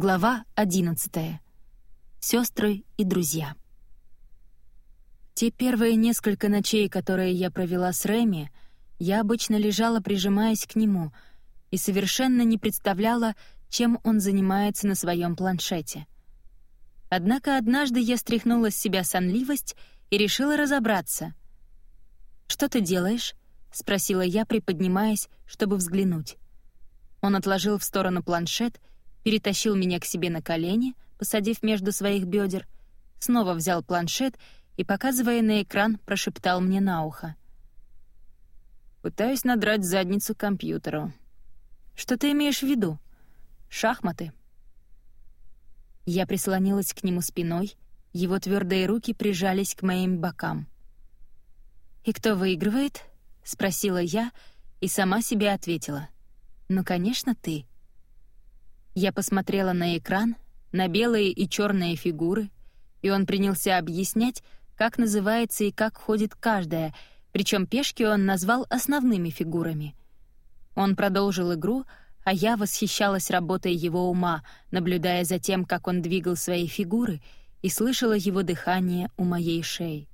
Глава 11. Сестры и друзья. Те первые несколько ночей, которые я провела с Рэми, я обычно лежала, прижимаясь к нему, и совершенно не представляла, чем он занимается на своем планшете. Однако однажды я стряхнула с себя сонливость и решила разобраться. «Что ты делаешь?» — спросила я, приподнимаясь, чтобы взглянуть. Он отложил в сторону планшет — перетащил меня к себе на колени, посадив между своих бедер, снова взял планшет и, показывая на экран, прошептал мне на ухо. «Пытаюсь надрать задницу компьютеру». «Что ты имеешь в виду?» «Шахматы». Я прислонилась к нему спиной, его твердые руки прижались к моим бокам. «И кто выигрывает?» — спросила я и сама себе ответила. «Ну, конечно, ты». Я посмотрела на экран, на белые и черные фигуры, и он принялся объяснять, как называется и как ходит каждая, причем пешки он назвал основными фигурами. Он продолжил игру, а я восхищалась работой его ума, наблюдая за тем, как он двигал свои фигуры, и слышала его дыхание у моей шеи.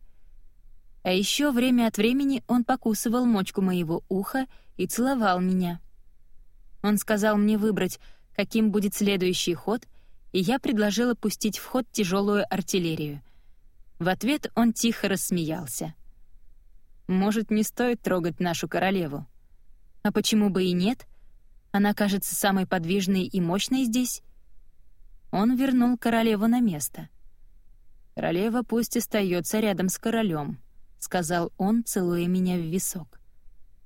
А еще время от времени он покусывал мочку моего уха и целовал меня. Он сказал мне выбрать, каким будет следующий ход, и я предложила пустить в ход тяжелую артиллерию. В ответ он тихо рассмеялся. «Может, не стоит трогать нашу королеву?» «А почему бы и нет? Она кажется самой подвижной и мощной здесь». Он вернул королеву на место. «Королева пусть остается рядом с королем», — сказал он, целуя меня в висок.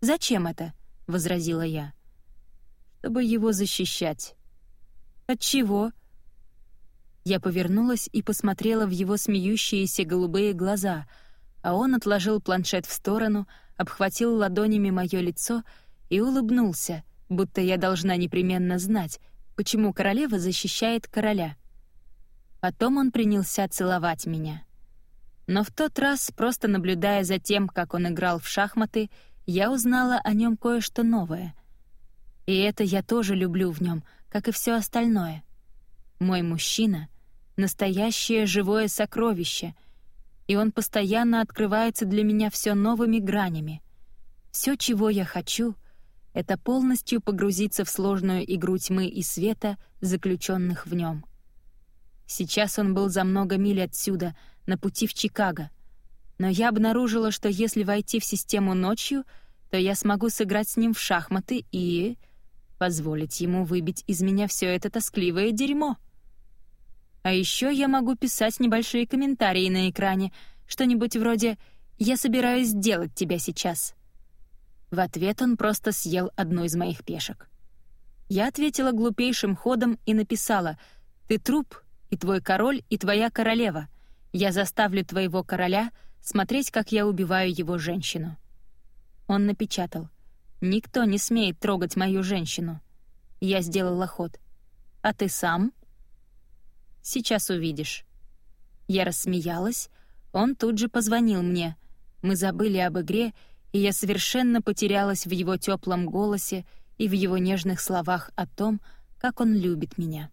«Зачем это?» — возразила я. «Чтобы его защищать. От чего? Я повернулась и посмотрела в его смеющиеся голубые глаза, а он отложил планшет в сторону, обхватил ладонями мое лицо и улыбнулся, будто я должна непременно знать, почему королева защищает короля. Потом он принялся целовать меня. Но в тот раз, просто наблюдая за тем, как он играл в шахматы, я узнала о нем кое-что новое. И это я тоже люблю в нем — как и все остальное. Мой мужчина — настоящее живое сокровище, и он постоянно открывается для меня все новыми гранями. Все, чего я хочу — это полностью погрузиться в сложную игру тьмы и света, заключенных в нем. Сейчас он был за много миль отсюда, на пути в Чикаго. Но я обнаружила, что если войти в систему ночью, то я смогу сыграть с ним в шахматы и позволить ему выбить из меня все это тоскливое дерьмо. А еще я могу писать небольшие комментарии на экране, что-нибудь вроде «Я собираюсь сделать тебя сейчас». В ответ он просто съел одну из моих пешек. Я ответила глупейшим ходом и написала «Ты труп, и твой король, и твоя королева. Я заставлю твоего короля смотреть, как я убиваю его женщину». Он напечатал Никто не смеет трогать мою женщину. Я сделала ход. А ты сам? Сейчас увидишь. Я рассмеялась. Он тут же позвонил мне. Мы забыли об игре, и я совершенно потерялась в его теплом голосе и в его нежных словах о том, как он любит меня.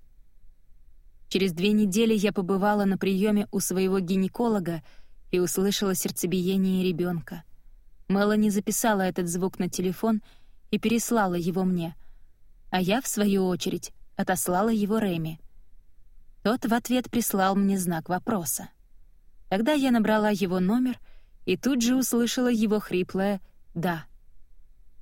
Через две недели я побывала на приеме у своего гинеколога и услышала сердцебиение ребенка. Мелани записала этот звук на телефон и переслала его мне, а я, в свою очередь, отослала его Рэми. Тот в ответ прислал мне знак вопроса. Тогда я набрала его номер и тут же услышала его хриплое «да».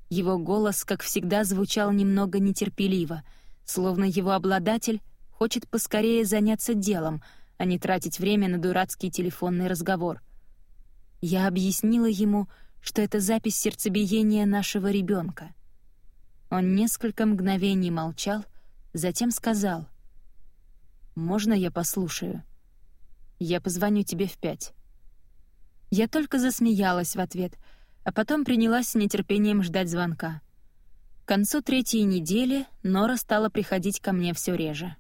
Его голос, как всегда, звучал немного нетерпеливо, словно его обладатель хочет поскорее заняться делом, а не тратить время на дурацкий телефонный разговор. Я объяснила ему, что это запись сердцебиения нашего ребенка. Он несколько мгновений молчал, затем сказал: "Можно я послушаю? Я позвоню тебе в пять». Я только засмеялась в ответ, а потом принялась с нетерпением ждать звонка. К концу третьей недели Нора стала приходить ко мне все реже.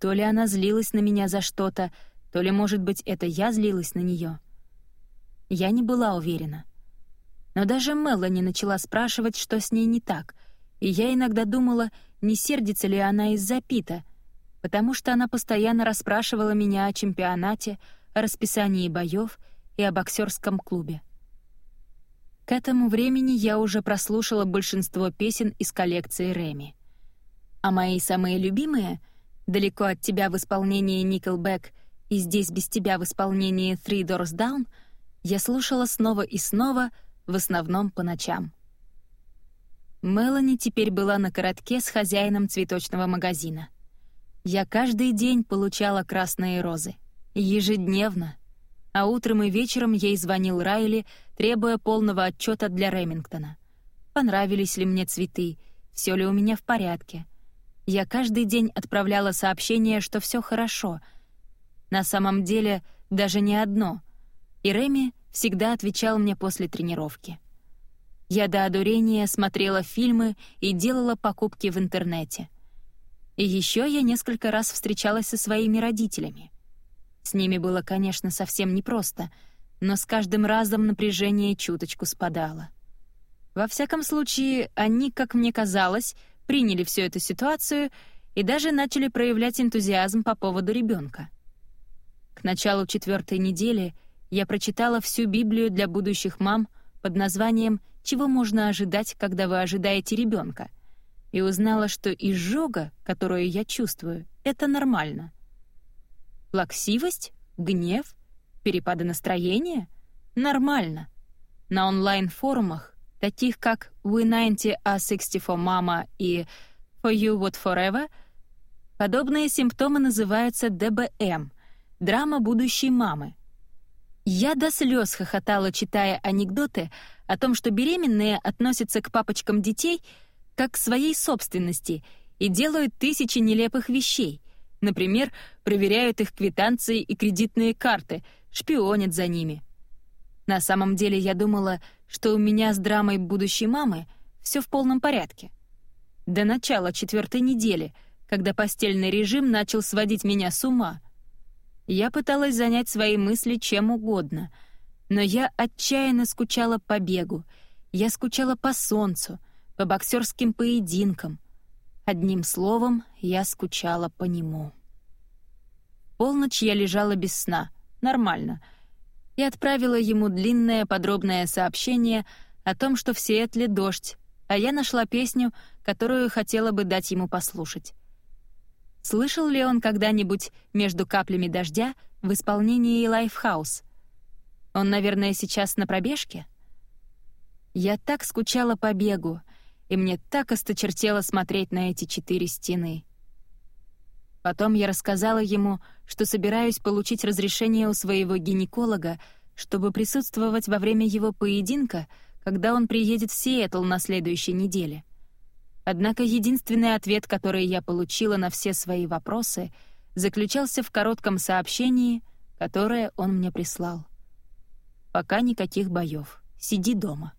То ли она злилась на меня за что-то, то ли, может быть, это я злилась на нее. Я не была уверена. Но даже Мелани начала спрашивать, что с ней не так, и я иногда думала, не сердится ли она из-за Пита. потому что она постоянно расспрашивала меня о чемпионате, о расписании боев и о боксерском клубе. К этому времени я уже прослушала большинство песен из коллекции Реми. А мои самые любимые «Далеко от тебя» в исполнении Nickelback и «Здесь без тебя» в исполнении Three Doors Down я слушала снова и снова, в основном по ночам. Мелани теперь была на коротке с хозяином цветочного магазина. Я каждый день получала красные розы. Ежедневно. А утром и вечером ей звонил Райли, требуя полного отчета для Ремингтона. Понравились ли мне цветы, все ли у меня в порядке. Я каждый день отправляла сообщение, что все хорошо. На самом деле, даже не одно. И Реми всегда отвечал мне после тренировки. Я до одурения смотрела фильмы и делала покупки в интернете. И еще я несколько раз встречалась со своими родителями. С ними было, конечно, совсем непросто, но с каждым разом напряжение чуточку спадало. Во всяком случае, они, как мне казалось, приняли всю эту ситуацию и даже начали проявлять энтузиазм по поводу ребенка. К началу четвертой недели я прочитала всю Библию для будущих мам под названием чего можно ожидать, когда вы ожидаете ребенка, и узнала, что изжога, которую я чувствую, это нормально. Плаксивость, гнев, перепады настроения — нормально. На онлайн-форумах, таких как We90 A64 Mama и For You What Forever, подобные симптомы называются ДБМ — драма будущей мамы. Я до слез хохотала, читая анекдоты о том, что беременные относятся к папочкам детей как к своей собственности и делают тысячи нелепых вещей. Например, проверяют их квитанции и кредитные карты, шпионят за ними. На самом деле я думала, что у меня с драмой будущей мамы все в полном порядке. До начала четвертой недели, когда постельный режим начал сводить меня с ума. Я пыталась занять свои мысли чем угодно — но я отчаянно скучала по бегу, я скучала по солнцу, по боксерским поединкам. Одним словом, я скучала по нему. Полночь я лежала без сна, нормально, и отправила ему длинное подробное сообщение о том, что в Сиэтле дождь, а я нашла песню, которую хотела бы дать ему послушать. Слышал ли он когда-нибудь «Между каплями дождя» в исполнении «Лайфхаус»? Он, наверное, сейчас на пробежке? Я так скучала по бегу, и мне так осточертело смотреть на эти четыре стены. Потом я рассказала ему, что собираюсь получить разрешение у своего гинеколога, чтобы присутствовать во время его поединка, когда он приедет в Сиэтл на следующей неделе. Однако единственный ответ, который я получила на все свои вопросы, заключался в коротком сообщении, которое он мне прислал. Пока никаких боев. Сиди дома.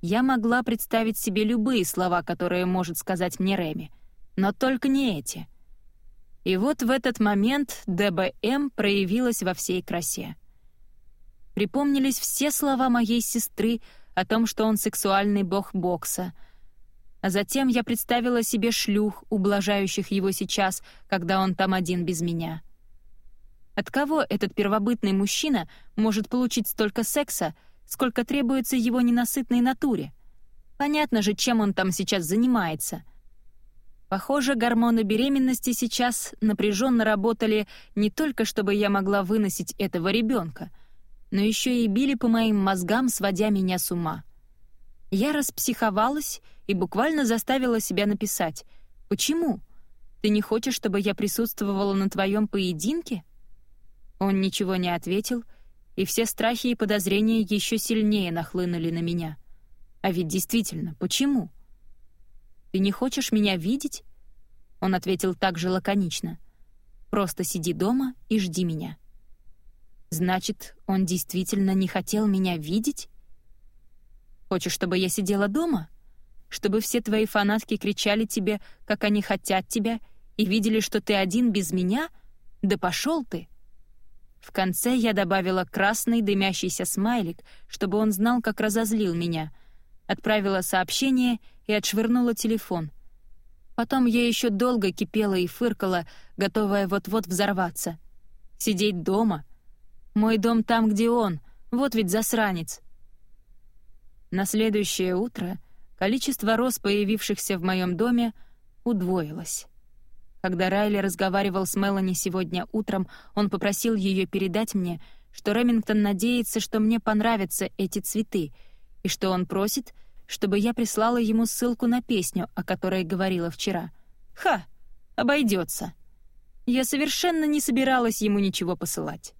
Я могла представить себе любые слова, которые может сказать мне Реми, но только не эти. И вот в этот момент ДБМ проявилась во всей красе. Припомнились все слова моей сестры о том, что он сексуальный бог бокса. А затем я представила себе шлюх, ублажающих его сейчас, когда он там один без меня — от кого этот первобытный мужчина может получить столько секса, сколько требуется его ненасытной натуре? Понятно же, чем он там сейчас занимается. Похоже, гормоны беременности сейчас напряженно работали не только, чтобы я могла выносить этого ребенка, но еще и били по моим мозгам, сводя меня с ума. Я распсиховалась и буквально заставила себя написать «Почему? Ты не хочешь, чтобы я присутствовала на твоем поединке?» Он ничего не ответил, и все страхи и подозрения еще сильнее нахлынули на меня. А ведь действительно, почему? «Ты не хочешь меня видеть?» Он ответил так же лаконично. «Просто сиди дома и жди меня». «Значит, он действительно не хотел меня видеть?» «Хочешь, чтобы я сидела дома? Чтобы все твои фанатки кричали тебе, как они хотят тебя, и видели, что ты один без меня? Да пошел ты!» В конце я добавила красный дымящийся смайлик, чтобы он знал, как разозлил меня. Отправила сообщение и отшвырнула телефон. Потом я еще долго кипела и фыркала, готовая вот-вот взорваться. Сидеть дома? Мой дом там, где он. Вот ведь засранец. На следующее утро количество роз, появившихся в моем доме, удвоилось. Когда Райли разговаривал с Мелани сегодня утром, он попросил ее передать мне, что Ремингтон надеется, что мне понравятся эти цветы, и что он просит, чтобы я прислала ему ссылку на песню, о которой говорила вчера. Ха! Обойдется. Я совершенно не собиралась ему ничего посылать.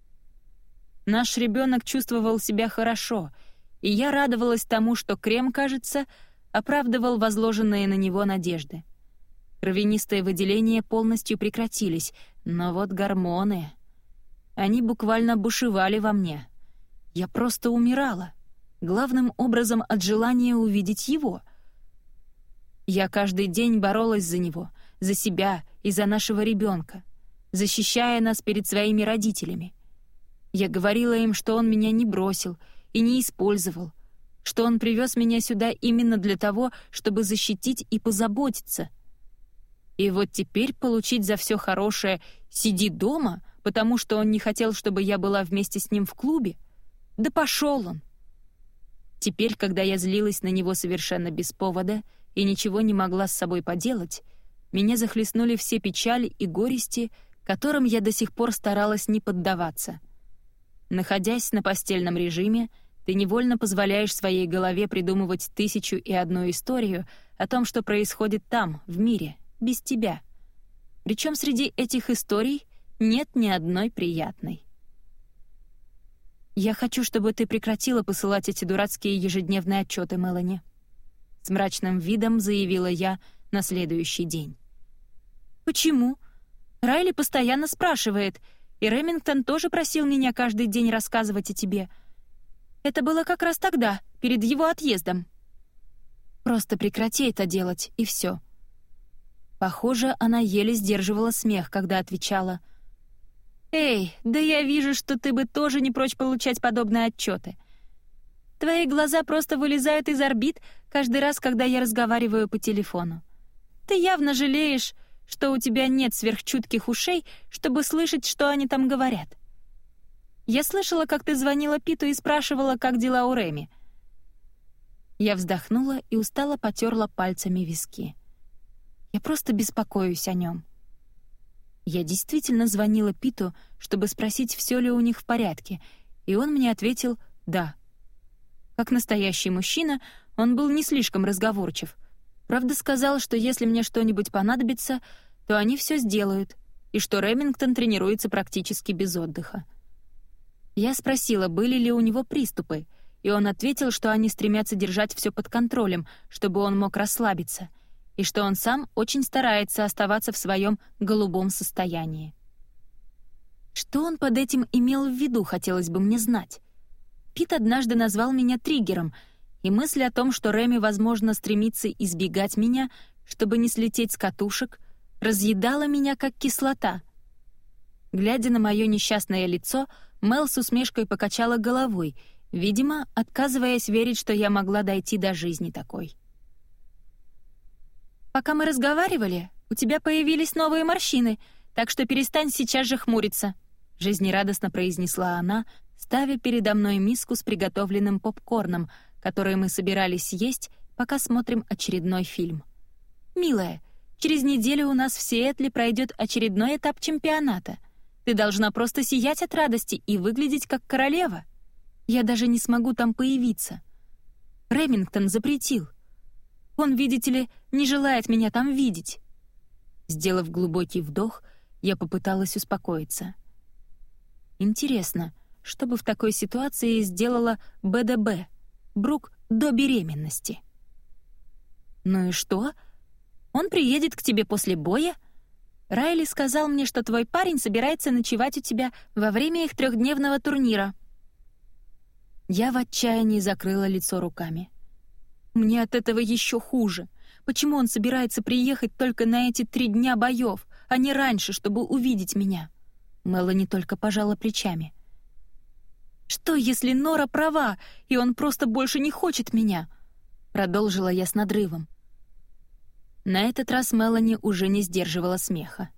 Наш ребенок чувствовал себя хорошо, и я радовалась тому, что крем, кажется, оправдывал возложенные на него надежды. Кровянистые выделения полностью прекратились, но вот гормоны... Они буквально бушевали во мне. Я просто умирала главным образом от желания увидеть его. Я каждый день боролась за него, за себя и за нашего ребенка, защищая нас перед своими родителями. Я говорила им, что он меня не бросил и не использовал, что он привез меня сюда именно для того, чтобы защитить и позаботиться. И вот теперь получить за все хорошее «сиди дома», потому что он не хотел, чтобы я была вместе с ним в клубе? Да пошел он! Теперь, когда я злилась на него совершенно без повода и ничего не могла с собой поделать, меня захлестнули все печали и горести, которым я до сих пор старалась не поддаваться. Находясь на постельном режиме, ты невольно позволяешь своей голове придумывать тысячу и одну историю о том, что происходит там, в мире, без тебя. Причем среди этих историй нет ни одной приятной. «Я хочу, чтобы ты прекратила посылать эти дурацкие ежедневные отчеты, Мелани», — с мрачным видом заявила я на следующий день. «Почему? Райли постоянно спрашивает, и Ремингтон тоже просил меня каждый день рассказывать о тебе. Это было как раз тогда, перед его отъездом. Просто прекрати это делать, и все. Похоже, она еле сдерживала смех, когда отвечала — «Эй, да я вижу, что ты бы тоже не прочь получать подобные отчеты. Твои глаза просто вылезают из орбит каждый раз, когда я разговариваю по телефону. Ты явно жалеешь, что у тебя нет сверхчутких ушей, чтобы слышать, что они там говорят. Я слышала, как ты звонила Питу и спрашивала, как дела у Реми. Я вздохнула и устало потерла пальцами виски. Я просто беспокоюсь о нем. Я действительно звонила Питу, чтобы спросить, все ли у них в порядке, и он мне ответил «да». Как настоящий мужчина, он был не слишком разговорчив. Правда, сказал, что если мне что-нибудь понадобится, то они все сделают, и что Ремингтон тренируется практически без отдыха. Я спросила, были ли у него приступы, и он ответил, что они стремятся держать все под контролем, чтобы он мог расслабиться — и что он сам очень старается оставаться в своем голубом состоянии. Что он под этим имел в виду, хотелось бы мне знать. Пит однажды назвал меня триггером, и мысль о том, что Реми, возможно, стремится избегать меня, чтобы не слететь с катушек, разъедала меня как кислота. Глядя на мое несчастное лицо, Мел с усмешкой покачала головой, видимо, отказываясь верить, что я могла дойти до жизни такой. Пока мы разговаривали, у тебя появились новые морщины, так что перестань сейчас же хмуриться», — жизнерадостно произнесла она, ставя передо мной миску с приготовленным попкорном, который мы собирались есть, пока смотрим очередной фильм. «Милая, через неделю у нас в Сиэтле пройдет очередной этап чемпионата. Ты должна просто сиять от радости и выглядеть как королева. Я даже не смогу там появиться. Ремингтон запретил. Он, видите ли, не желает меня там видеть». Сделав глубокий вдох, я попыталась успокоиться. Интересно, что бы в такой ситуации сделала БДБ, Брук до беременности? «Ну и что? Он приедет к тебе после боя?» Райли сказал мне, что твой парень собирается ночевать у тебя во время их трехдневного турнира. Я в отчаянии закрыла лицо руками. Мне от этого еще хуже. Почему он собирается приехать только на эти три дня боев, а не раньше, чтобы увидеть меня?» Мелани только пожала плечами. «Что, если Нора права, и он просто больше не хочет меня?» Продолжила я с надрывом. На этот раз Мелани уже не сдерживала смеха.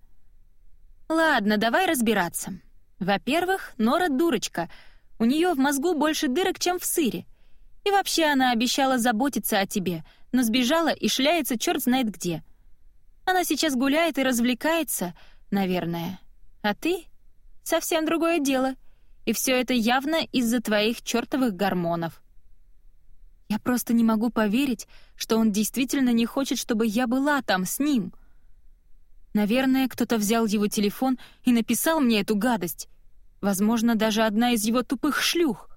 «Ладно, давай разбираться. Во-первых, Нора дурочка. У нее в мозгу больше дырок, чем в сыре. И вообще она обещала заботиться о тебе, но сбежала и шляется черт знает где. Она сейчас гуляет и развлекается, наверное. А ты — совсем другое дело. И все это явно из-за твоих чертовых гормонов. Я просто не могу поверить, что он действительно не хочет, чтобы я была там с ним. Наверное, кто-то взял его телефон и написал мне эту гадость. Возможно, даже одна из его тупых шлюх.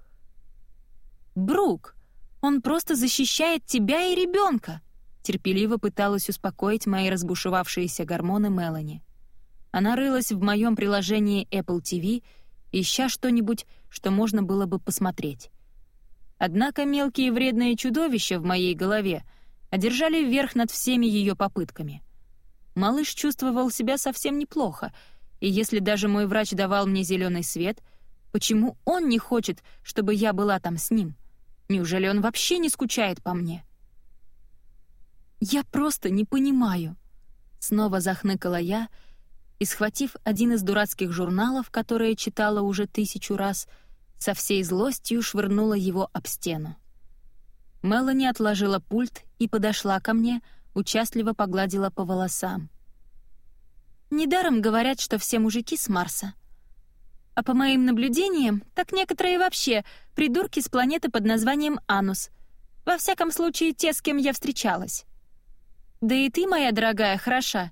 Брук, он просто защищает тебя и ребенка. Терпеливо пыталась успокоить мои разбушевавшиеся гормоны Мелани. Она рылась в моем приложении Apple TV, ища что-нибудь, что можно было бы посмотреть. Однако мелкие вредные чудовища в моей голове одержали верх над всеми ее попытками. Малыш чувствовал себя совсем неплохо, и если даже мой врач давал мне зеленый свет, почему он не хочет, чтобы я была там с ним? Неужели он вообще не скучает по мне? «Я просто не понимаю», — снова захныкала я, и, схватив один из дурацких журналов, которые читала уже тысячу раз, — со всей злостью швырнула его об стену. Мелани отложила пульт и подошла ко мне, участливо погладила по волосам. «Недаром говорят, что все мужики с Марса. А по моим наблюдениям, так некоторые вообще придурки с планеты под названием Анус. Во всяком случае, те, с кем я встречалась. Да и ты, моя дорогая, хороша.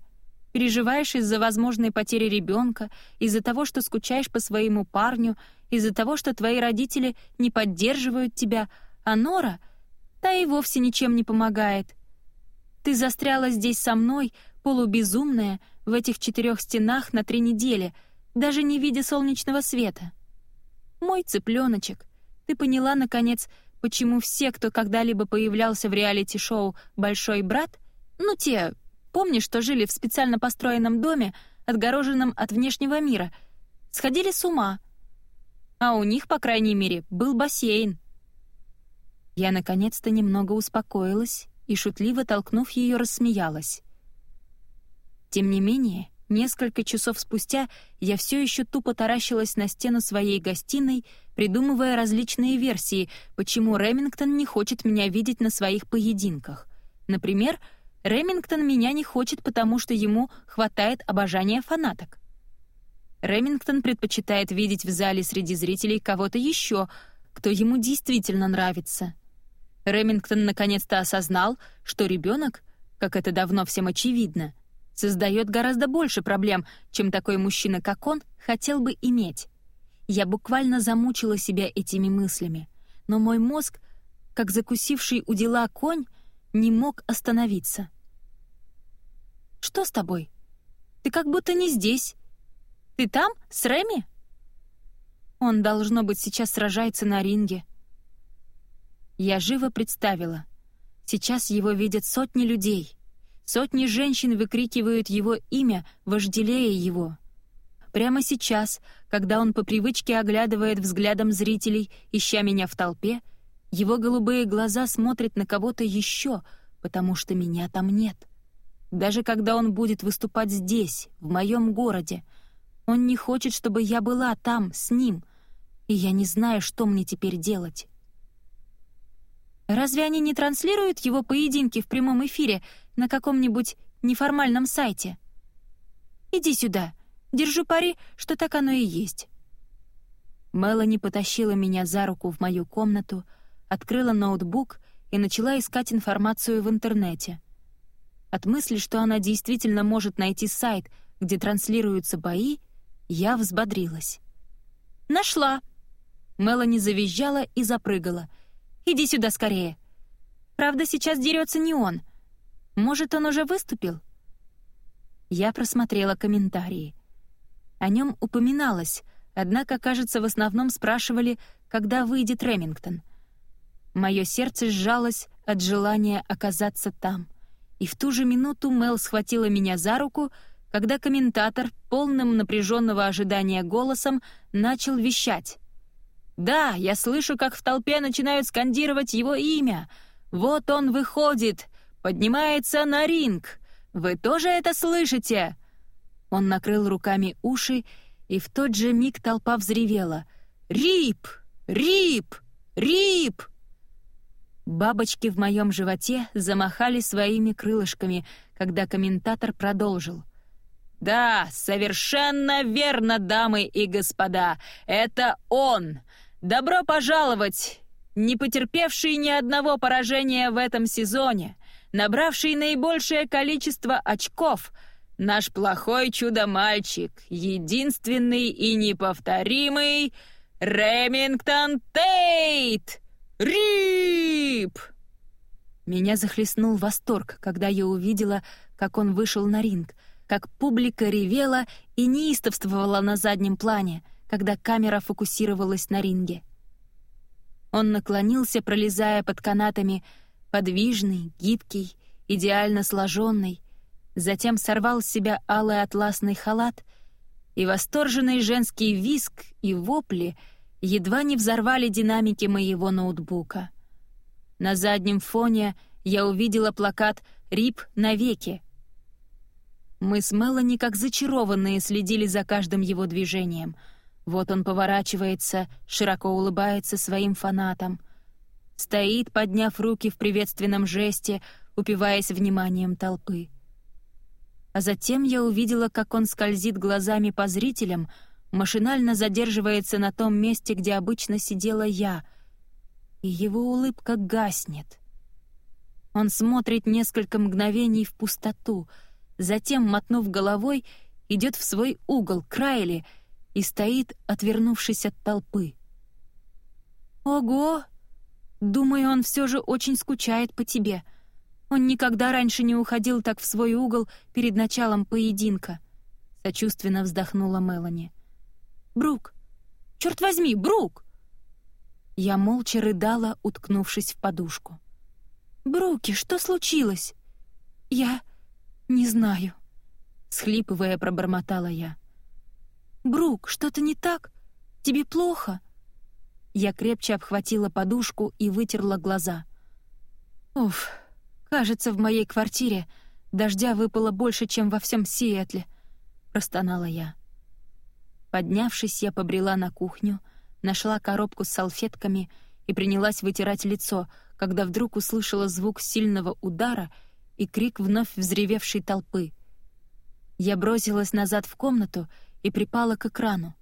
Переживаешь из-за возможной потери ребенка, из-за того, что скучаешь по своему парню — из-за того, что твои родители не поддерживают тебя, а Нора, та и вовсе ничем не помогает. Ты застряла здесь со мной, полубезумная, в этих четырех стенах на три недели, даже не видя солнечного света. Мой цыпленочек, ты поняла, наконец, почему все, кто когда-либо появлялся в реалити-шоу «Большой брат», ну те, помнишь, что жили в специально построенном доме, отгороженном от внешнего мира, сходили с ума — а у них, по крайней мере, был бассейн. Я наконец-то немного успокоилась и, шутливо толкнув ее, рассмеялась. Тем не менее, несколько часов спустя я все еще тупо таращилась на стену своей гостиной, придумывая различные версии, почему Ремингтон не хочет меня видеть на своих поединках. Например, Ремингтон меня не хочет, потому что ему хватает обожания фанаток. Ремингтон предпочитает видеть в зале среди зрителей кого-то еще, кто ему действительно нравится. Ремингтон наконец-то осознал, что ребенок, как это давно всем очевидно, создает гораздо больше проблем, чем такой мужчина, как он, хотел бы иметь. Я буквально замучила себя этими мыслями, но мой мозг, как закусивший у дела конь, не мог остановиться. «Что с тобой? Ты как будто не здесь», ты там, с Реми?» Он, должно быть, сейчас сражается на ринге. Я живо представила. Сейчас его видят сотни людей. Сотни женщин выкрикивают его имя, вожделея его. Прямо сейчас, когда он по привычке оглядывает взглядом зрителей, ища меня в толпе, его голубые глаза смотрят на кого-то еще, потому что меня там нет. Даже когда он будет выступать здесь, в моем городе, он не хочет, чтобы я была там, с ним, и я не знаю, что мне теперь делать. Разве они не транслируют его поединки в прямом эфире на каком-нибудь неформальном сайте? Иди сюда. Держу пари, что так оно и есть. Мелани потащила меня за руку в мою комнату, открыла ноутбук и начала искать информацию в интернете. От мысли, что она действительно может найти сайт, где транслируются бои, я взбодрилась. «Нашла!» Мелани завизжала и запрыгала. «Иди сюда скорее!» «Правда, сейчас дерется не он. Может, он уже выступил?» Я просмотрела комментарии. О нем упоминалось, однако, кажется, в основном спрашивали, когда выйдет Ремингтон. Мое сердце сжалось от желания оказаться там. И в ту же минуту Мел схватила меня за руку — когда комментатор, полным напряженного ожидания голосом, начал вещать. «Да, я слышу, как в толпе начинают скандировать его имя. Вот он выходит, поднимается на ринг. Вы тоже это слышите?» Он накрыл руками уши, и в тот же миг толпа взревела. «Рип! Рип! Рип!» Бабочки в моем животе замахали своими крылышками, когда комментатор продолжил. «Да, совершенно верно, дамы и господа, это он! Добро пожаловать, не потерпевший ни одного поражения в этом сезоне, набравший наибольшее количество очков, наш плохой чудо-мальчик, единственный и неповторимый Ремингтон Тейт! Рип!» Меня захлестнул восторг, когда я увидела, как он вышел на ринг, как публика ревела и неистовствовала на заднем плане, когда камера фокусировалась на ринге. Он наклонился, пролезая под канатами, подвижный, гибкий, идеально сложенный, затем сорвал с себя алый атласный халат, и восторженный женский виск и вопли едва не взорвали динамики моего ноутбука. На заднем фоне я увидела плакат «Рип навеки». Мы с Мелани как зачарованные следили за каждым его движением — вот он поворачивается, широко улыбается своим фанатам. Стоит, подняв руки в приветственном жесте, упиваясь вниманием толпы. А затем я увидела, как он скользит глазами по зрителям, машинально задерживается на том месте, где обычно сидела я, и его улыбка гаснет. Он смотрит несколько мгновений в пустоту, затем, мотнув головой, идет в свой угол, к Райли — и стоит, отвернувшись от толпы. «Ого! Думаю, он все же очень скучает по тебе. Он никогда раньше не уходил так в свой угол перед началом поединка», — сочувственно вздохнула Мелани. «Брук! Черт возьми, Брук!» Я молча рыдала, уткнувшись в подушку. «Бруки, что случилось?» «Я... не знаю», — схлипывая, пробормотала я. «Брук, что-то не так? Тебе плохо?» Я крепче обхватила подушку и вытерла глаза. «Уф, кажется, в моей квартире дождя выпало больше, чем во всем Сиэтле», — простонала я. Поднявшись, я побрела на кухню, нашла коробку с салфетками и принялась вытирать лицо, когда вдруг услышала звук сильного удара и крик вновь взревевшей толпы. Я бросилась назад в комнату и припала к экрану.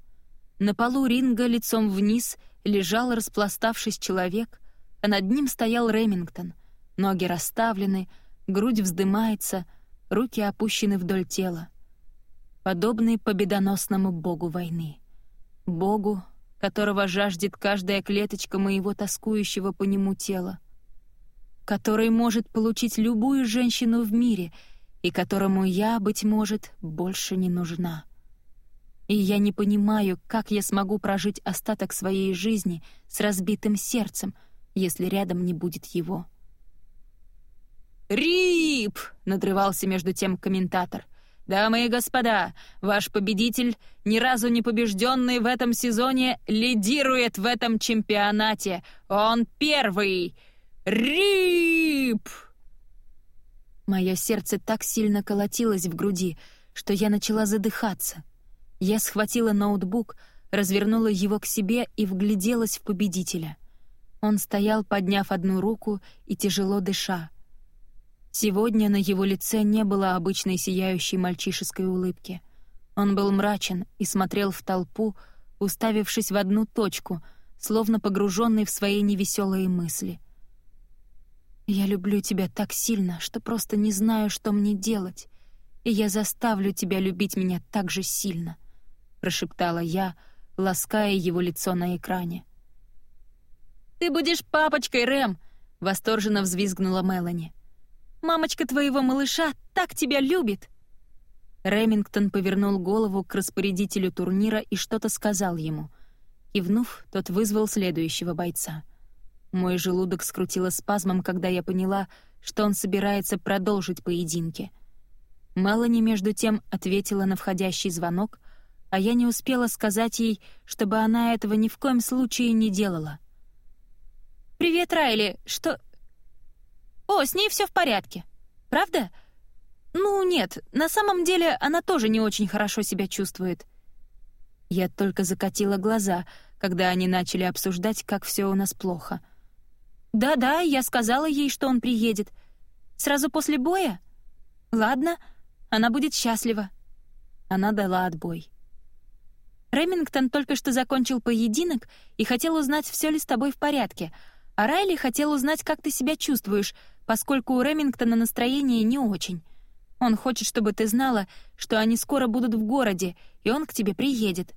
На полу ринга лицом вниз лежал распластавшись человек, а над ним стоял Ремингтон. Ноги расставлены, грудь вздымается, руки опущены вдоль тела. Подобный победоносному богу войны. Богу, которого жаждет каждая клеточка моего тоскующего по нему тела. Который может получить любую женщину в мире и которому я, быть может, больше не нужна. И я не понимаю, как я смогу прожить остаток своей жизни с разбитым сердцем, если рядом не будет его. «Рип!» — надрывался между тем комментатор. «Дамы и господа, ваш победитель, ни разу не побежденный в этом сезоне, лидирует в этом чемпионате. Он первый! Рип!» Мое сердце так сильно колотилось в груди, что я начала задыхаться — я схватила ноутбук, развернула его к себе и вгляделась в победителя. Он стоял, подняв одну руку и тяжело дыша. Сегодня на его лице не было обычной сияющей мальчишеской улыбки. Он был мрачен и смотрел в толпу, уставившись в одну точку, словно погруженный в свои невеселые мысли. «Я люблю тебя так сильно, что просто не знаю, что мне делать, и я заставлю тебя любить меня так же сильно», прошептала я, лаская его лицо на экране. «Ты будешь папочкой, Рэм!» — восторженно взвизгнула Мелани. «Мамочка твоего малыша так тебя любит!» Ремингтон повернул голову к распорядителю турнира и что-то сказал ему. Кивнув, тот вызвал следующего бойца. Мой желудок скрутило спазмом, когда я поняла, что он собирается продолжить поединки. Мелани, между тем, ответила на входящий звонок, а я не успела сказать ей, чтобы она этого ни в коем случае не делала. «Привет, Райли, что...» «О, с ней все в порядке. Правда? Ну, нет, на самом деле она тоже не очень хорошо себя чувствует. Я только закатила глаза, когда они начали обсуждать, как все у нас плохо. Да-да, я сказала ей, что он приедет. Сразу после боя? Ладно, она будет счастлива. Она дала отбой. Ремингтон только что закончил поединок и хотел узнать, все ли с тобой в порядке, а Райли хотел узнать, как ты себя чувствуешь, поскольку у Ремингтона настроение не очень. Он хочет, чтобы ты знала, что они скоро будут в городе, и он к тебе приедет.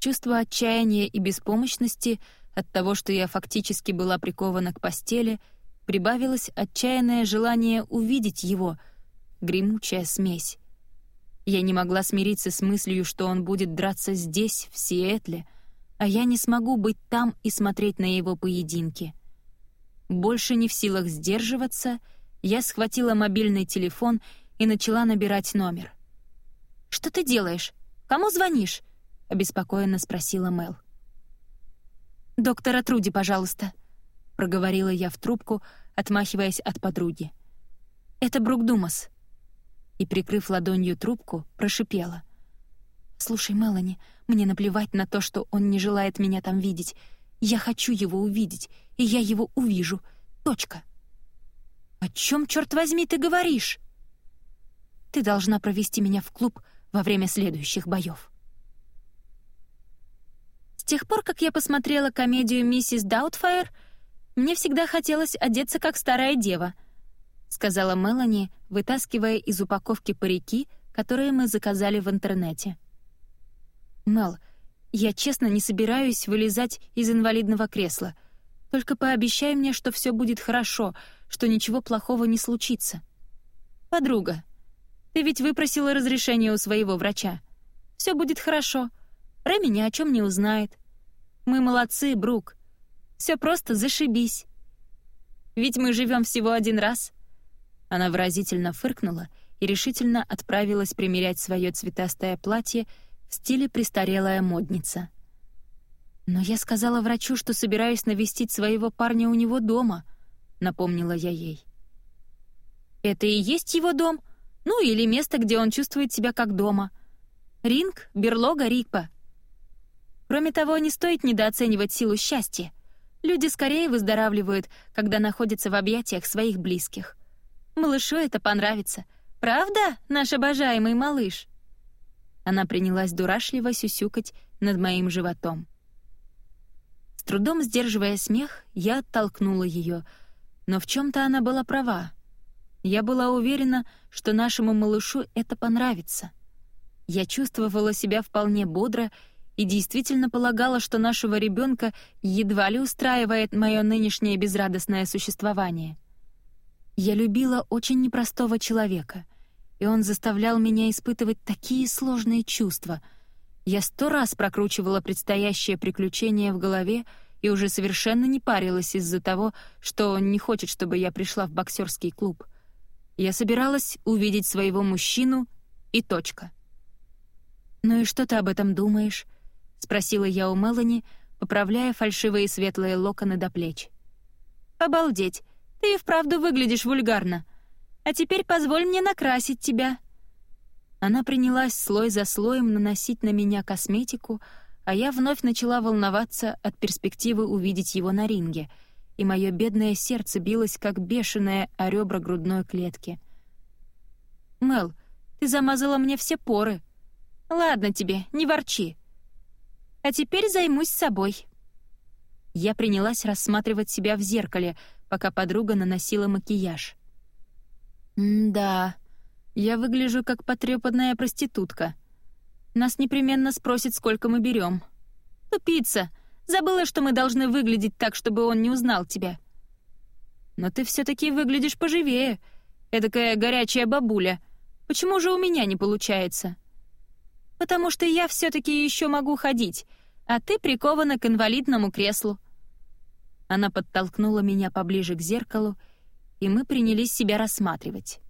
Чувство отчаяния и беспомощности от того, что я фактически была прикована к постели, прибавилось отчаянное желание увидеть его, гремучая смесь. Я не могла смириться с мыслью, что он будет драться здесь, в Сиэтле, а я не смогу быть там и смотреть на его поединки. Больше не в силах сдерживаться, я схватила мобильный телефон и начала набирать номер. «Что ты делаешь? Кому звонишь?» — обеспокоенно спросила Мел. «Доктора Труди, пожалуйста», — проговорила я в трубку, отмахиваясь от подруги. «Это Брук Думас» и, прикрыв ладонью трубку, прошипела. «Слушай, Мелани, мне наплевать на то, что он не желает меня там видеть. Я хочу его увидеть, и я его увижу. Точка». «О чем, черт возьми, ты говоришь?» «Ты должна провести меня в клуб во время следующих боев». С тех пор, как я посмотрела комедию «Миссис Даутфайр», мне всегда хотелось одеться как старая дева —— сказала Мелани, вытаскивая из упаковки парики, которые мы заказали в интернете. «Мел, я честно не собираюсь вылезать из инвалидного кресла. Только пообещай мне, что все будет хорошо, что ничего плохого не случится. Подруга, ты ведь выпросила разрешение у своего врача. Все будет хорошо. Рэми ни о чем не узнает. Мы молодцы, Брук. Все просто зашибись. Ведь мы живем всего один раз — она выразительно фыркнула и решительно отправилась примерять свое цветастое платье в стиле престарелая модница. «Но я сказала врачу, что собираюсь навестить своего парня у него дома», — напомнила я ей. «Это и есть его дом? Ну, или место, где он чувствует себя как дома. Ринг, берлога Рикпа. Кроме того, не стоит недооценивать силу счастья. Люди скорее выздоравливают, когда находятся в объятиях своих близких. Малышу это понравится. Правда, наш обожаемый малыш?» Она принялась дурашливо сюсюкать над моим животом. С трудом сдерживая смех, я оттолкнула ее, но в чем то она была права. Я была уверена, что нашему малышу это понравится. Я чувствовала себя вполне бодро и действительно полагала, что нашего ребенка едва ли устраивает мое нынешнее безрадостное существование. Я любила очень непростого человека, и он заставлял меня испытывать такие сложные чувства. Я сто раз прокручивала предстоящее приключение в голове и уже совершенно не парилась из-за того, что он не хочет, чтобы я пришла в боксерский клуб. Я собиралась увидеть своего мужчину и точка. «Ну и что ты об этом думаешь?» — спросила я у Мелани, поправляя фальшивые светлые локоны до плеч. «Обалдеть! Ты и вправду выглядишь вульгарно. А теперь позволь мне накрасить тебя». Она принялась слой за слоем наносить на меня косметику, а я вновь начала волноваться от перспективы увидеть его на ринге, и мое бедное сердце билось как бешеное о ребра грудной клетки. «Мел, ты замазала мне все поры. Ладно тебе, не ворчи. А теперь займусь собой». Я принялась рассматривать себя в зеркале, пока подруга наносила макияж. «Да, я выгляжу как потрепанная проститутка. Нас непременно спросят, сколько мы берем. Тупица! Забыла, что мы должны выглядеть так, чтобы он не узнал тебя. Но ты все таки выглядишь поживее, эдакая горячая бабуля. Почему же у меня не получается?» «Потому что я все таки еще могу ходить, а ты прикована к инвалидному креслу. Она подтолкнула меня поближе к зеркалу, и мы принялись себя рассматривать.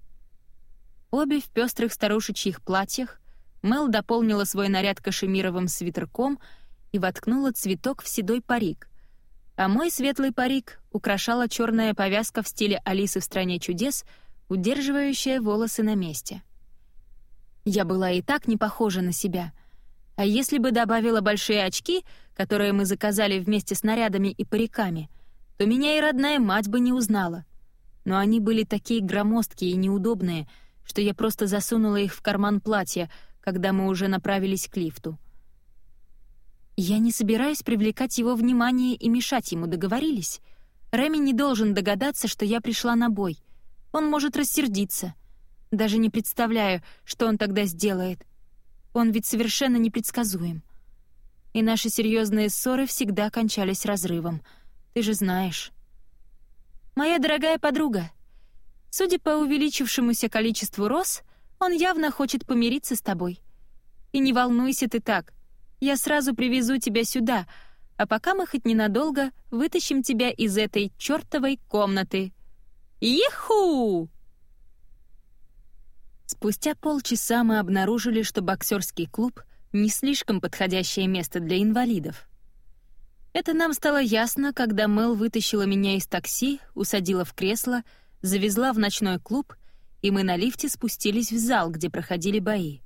Обе в пестрых старушечьих платьях, Мел дополнила свой наряд кашемировым свитерком и воткнула цветок в седой парик, а мой светлый парик украшала черная повязка в стиле Алисы в «Стране чудес», удерживающая волосы на месте. Я была и так не похожа на себя. А если бы добавила большие очки, которые мы заказали вместе с нарядами и париками, то меня и родная мать бы не узнала. Но они были такие громоздкие и неудобные, что я просто засунула их в карман платья, когда мы уже направились к лифту. Я не собираюсь привлекать его внимание и мешать ему, договорились? Реми не должен догадаться, что я пришла на бой. Он может рассердиться. Даже не представляю, что он тогда сделает. Он ведь совершенно непредсказуем. И наши серьезные ссоры всегда кончались разрывом. Ты же знаешь. Моя дорогая подруга, судя по увеличившемуся количеству роз, он явно хочет помириться с тобой. И не волнуйся ты так. Я сразу привезу тебя сюда, а пока мы хоть ненадолго вытащим тебя из этой чертовой комнаты. Иху! Спустя полчаса мы обнаружили, что боксерский клуб — не слишком подходящее место для инвалидов. Это нам стало ясно, когда Мел вытащила меня из такси, усадила в кресло, завезла в ночной клуб, и мы на лифте спустились в зал, где проходили бои.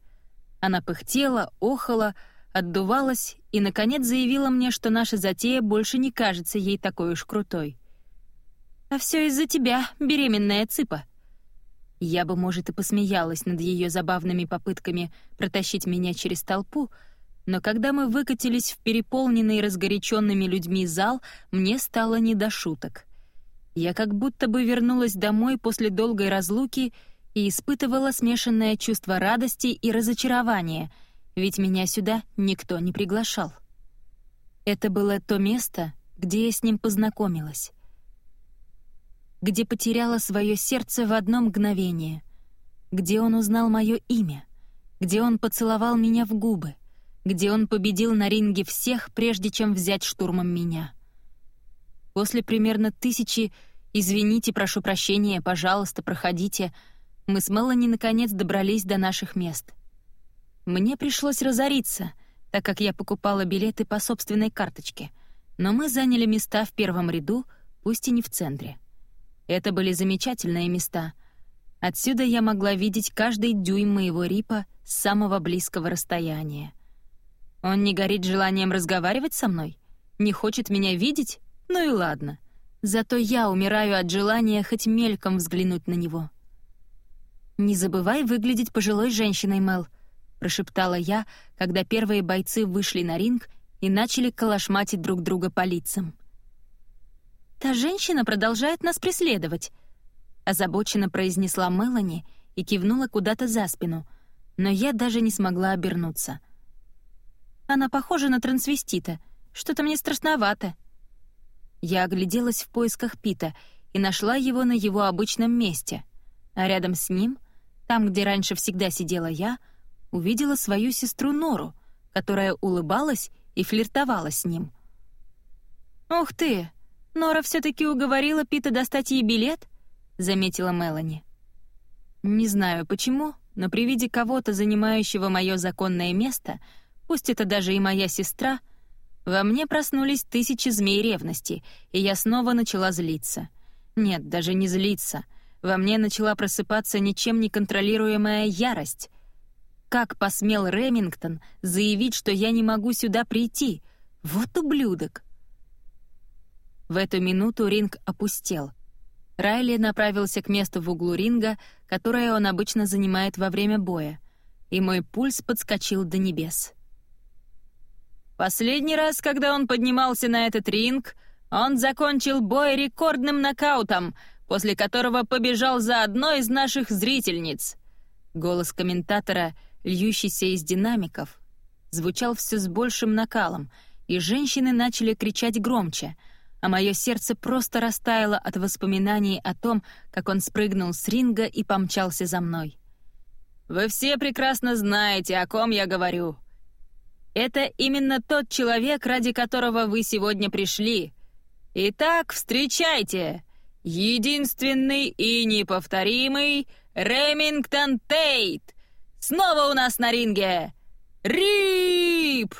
Она пыхтела, охала, отдувалась и, наконец, заявила мне, что наша затея больше не кажется ей такой уж крутой. «А все из-за тебя, беременная цыпа». Я бы, может, и посмеялась над ее забавными попытками протащить меня через толпу, но когда мы выкатились в переполненный разгоряченными людьми зал, мне стало не до шуток. Я как будто бы вернулась домой после долгой разлуки и испытывала смешанное чувство радости и разочарования — ведь меня сюда никто не приглашал. Это было то место, где я с ним познакомилась, где потеряла свое сердце в одно мгновение, где он узнал мое имя, где он поцеловал меня в губы, где он победил на ринге всех, прежде чем взять штурмом меня. После примерно тысячи «извините, прошу прощения, пожалуйста, проходите», мы с Мелани наконец добрались до наших мест. Мне пришлось разориться, так как я покупала билеты по собственной карточке, но мы заняли места в первом ряду, пусть и не в центре. Это были замечательные места. Отсюда я могла видеть каждый дюйм моего рипа с самого близкого расстояния. Он не горит желанием разговаривать со мной? Не хочет меня видеть? Ну и ладно. Зато я умираю от желания хоть мельком взглянуть на него. «Не забывай выглядеть пожилой женщиной, Мел», — прошептала я, когда первые бойцы вышли на ринг и начали калашматить друг друга по лицам. «Та женщина продолжает нас преследовать», — озабоченно произнесла Мелани и кивнула куда-то за спину, но я даже не смогла обернуться. «Она похожа на трансвестита. Что-то мне страшновато». Я огляделась в поисках Пита и нашла его на его обычном месте, а рядом с ним, там, где раньше всегда сидела я, — увидела свою сестру Нору, которая улыбалась и флиртовала с ним. «Ух ты! Нора все-таки уговорила Пита достать ей билет?» — заметила Мелани. «Не знаю почему, но при виде кого-то, занимающего мое законное место, пусть это даже и моя сестра, во мне проснулись тысячи змей ревности, и я снова начала злиться. Нет, даже не злиться. Во мне начала просыпаться ничем не контролируемая ярость, как посмел Ремингтон заявить, что я не могу сюда прийти? Вот ублюдок!» В эту минуту ринг опустел. Райли направился к месту в углу ринга, которое он обычно занимает во время боя, и мой пульс подскочил до небес. Последний раз, когда он поднимался на этот ринг, он закончил бой рекордным нокаутом, после которого побежал за одной из наших зрительниц. Голос комментатора — льющийся из динамиков, звучал все с большим накалом, и женщины начали кричать громче, а мое сердце просто растаяло от воспоминаний о том, как он спрыгнул с ринга и помчался за мной. «Вы все прекрасно знаете, о ком я говорю. Это именно тот человек, ради которого вы сегодня пришли. Итак, встречайте! Единственный и неповторимый Ремингтон Тейт!» Снова у нас на ринге! Рип!»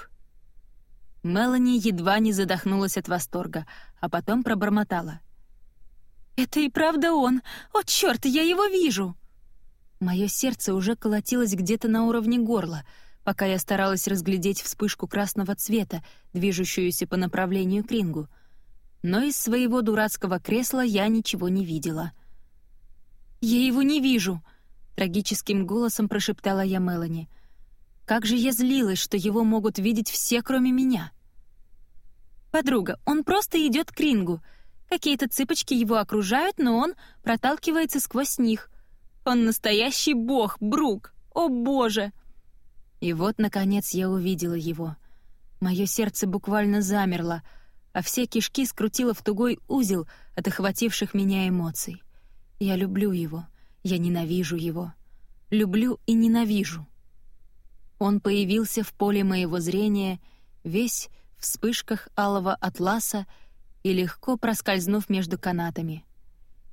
Мелани едва не задохнулась от восторга, а потом пробормотала. «Это и правда он! О, черт, я его вижу!» Мое сердце уже колотилось где-то на уровне горла, пока я старалась разглядеть вспышку красного цвета, движущуюся по направлению к рингу. Но из своего дурацкого кресла я ничего не видела. «Я его не вижу!» — трагическим голосом прошептала я Мелани. «Как же я злилась, что его могут видеть все, кроме меня!» «Подруга, он просто идет к рингу!» Какие-то цыпочки его окружают, но он проталкивается сквозь них. Он настоящий бог, Брук! О, боже!» И вот, наконец, я увидела его. Мое сердце буквально замерло, а все кишки скрутило в тугой узел от охвативших меня эмоций. Я люблю его, я ненавижу его. Люблю и ненавижу. Он появился в поле моего зрения, весь вспышках алого атласа и легко проскользнув между канатами.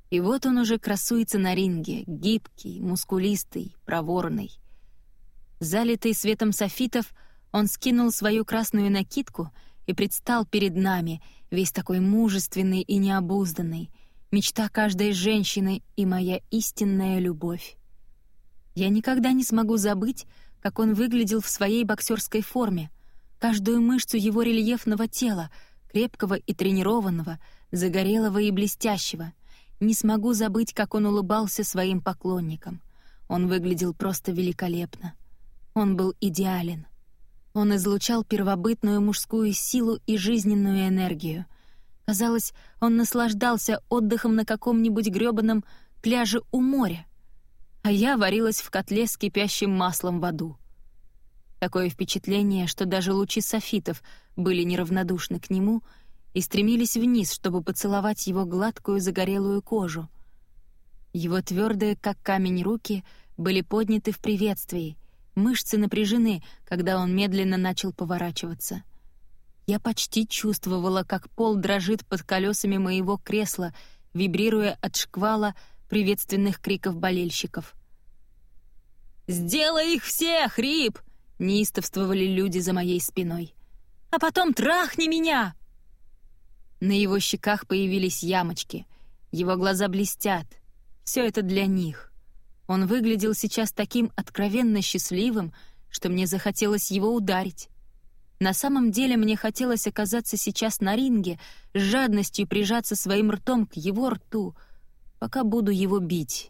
И вот он уже красуется на ринге, гибкий, мускулистый, проворный. Залитый светом софитов, он скинул свою красную накидку и предстал перед нами, весь такой мужественный и необузданный, мечта каждой женщины и моя истинная любовь. Я никогда не смогу забыть, как он выглядел в своей боксерской форме, каждую мышцу его рельефного тела — крепкого и тренированного, загорелого и блестящего. Не смогу забыть, как он улыбался своим поклонникам. Он выглядел просто великолепно. Он был идеален. Он излучал первобытную мужскую силу и жизненную энергию. Казалось, он наслаждался отдыхом на каком-нибудь грёбаном пляже у моря. А я варилась в котле с кипящим маслом в аду. Такое впечатление, что даже лучи софитов были неравнодушны к нему и стремились вниз, чтобы поцеловать его гладкую загорелую кожу. Его твердые, как камень, руки были подняты в приветствии, мышцы напряжены, когда он медленно начал поворачиваться. Я почти чувствовала, как пол дрожит под колесами моего кресла, вибрируя от шквала приветственных криков болельщиков. «Сделай их всех, Рип!» — неистовствовали люди за моей спиной. «А потом трахни меня!» На его щеках появились ямочки. Его глаза блестят. Все это для них. Он выглядел сейчас таким откровенно счастливым, что мне захотелось его ударить. На самом деле мне хотелось оказаться сейчас на ринге, с жадностью прижаться своим ртом к его рту, пока буду его бить.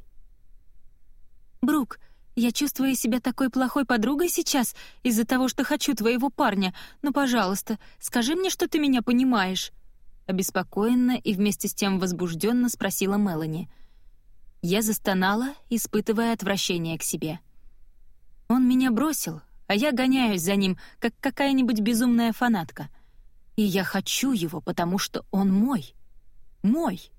«Брук, я чувствую себя такой плохой подругой сейчас из-за того, что хочу твоего парня. Но, пожалуйста, скажи мне, что ты меня понимаешь». Обеспокоенно и вместе с тем возбужденно спросила Мелани. Я застонала, испытывая отвращение к себе. Он меня бросил, а я гоняюсь за ним, как какая-нибудь безумная фанатка. И я хочу его, потому что он мой. Мой.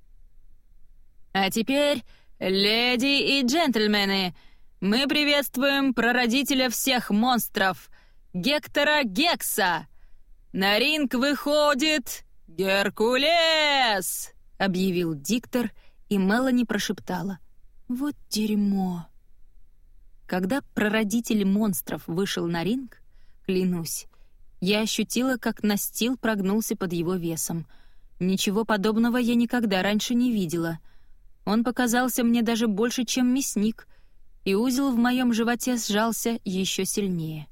«А теперь, леди и джентльмены», мы приветствуем прародителя всех монстров, Гектора Гекса! На ринг выходит Геркулес!» — объявил диктор, и Мелани прошептала. «Вот дерьмо!» Когда прародитель монстров вышел на ринг, клянусь, я ощутила, как настил прогнулся под его весом. Ничего подобного я никогда раньше не видела. Он показался мне даже больше, чем мясник — и узел в моем животе сжался еще сильнее.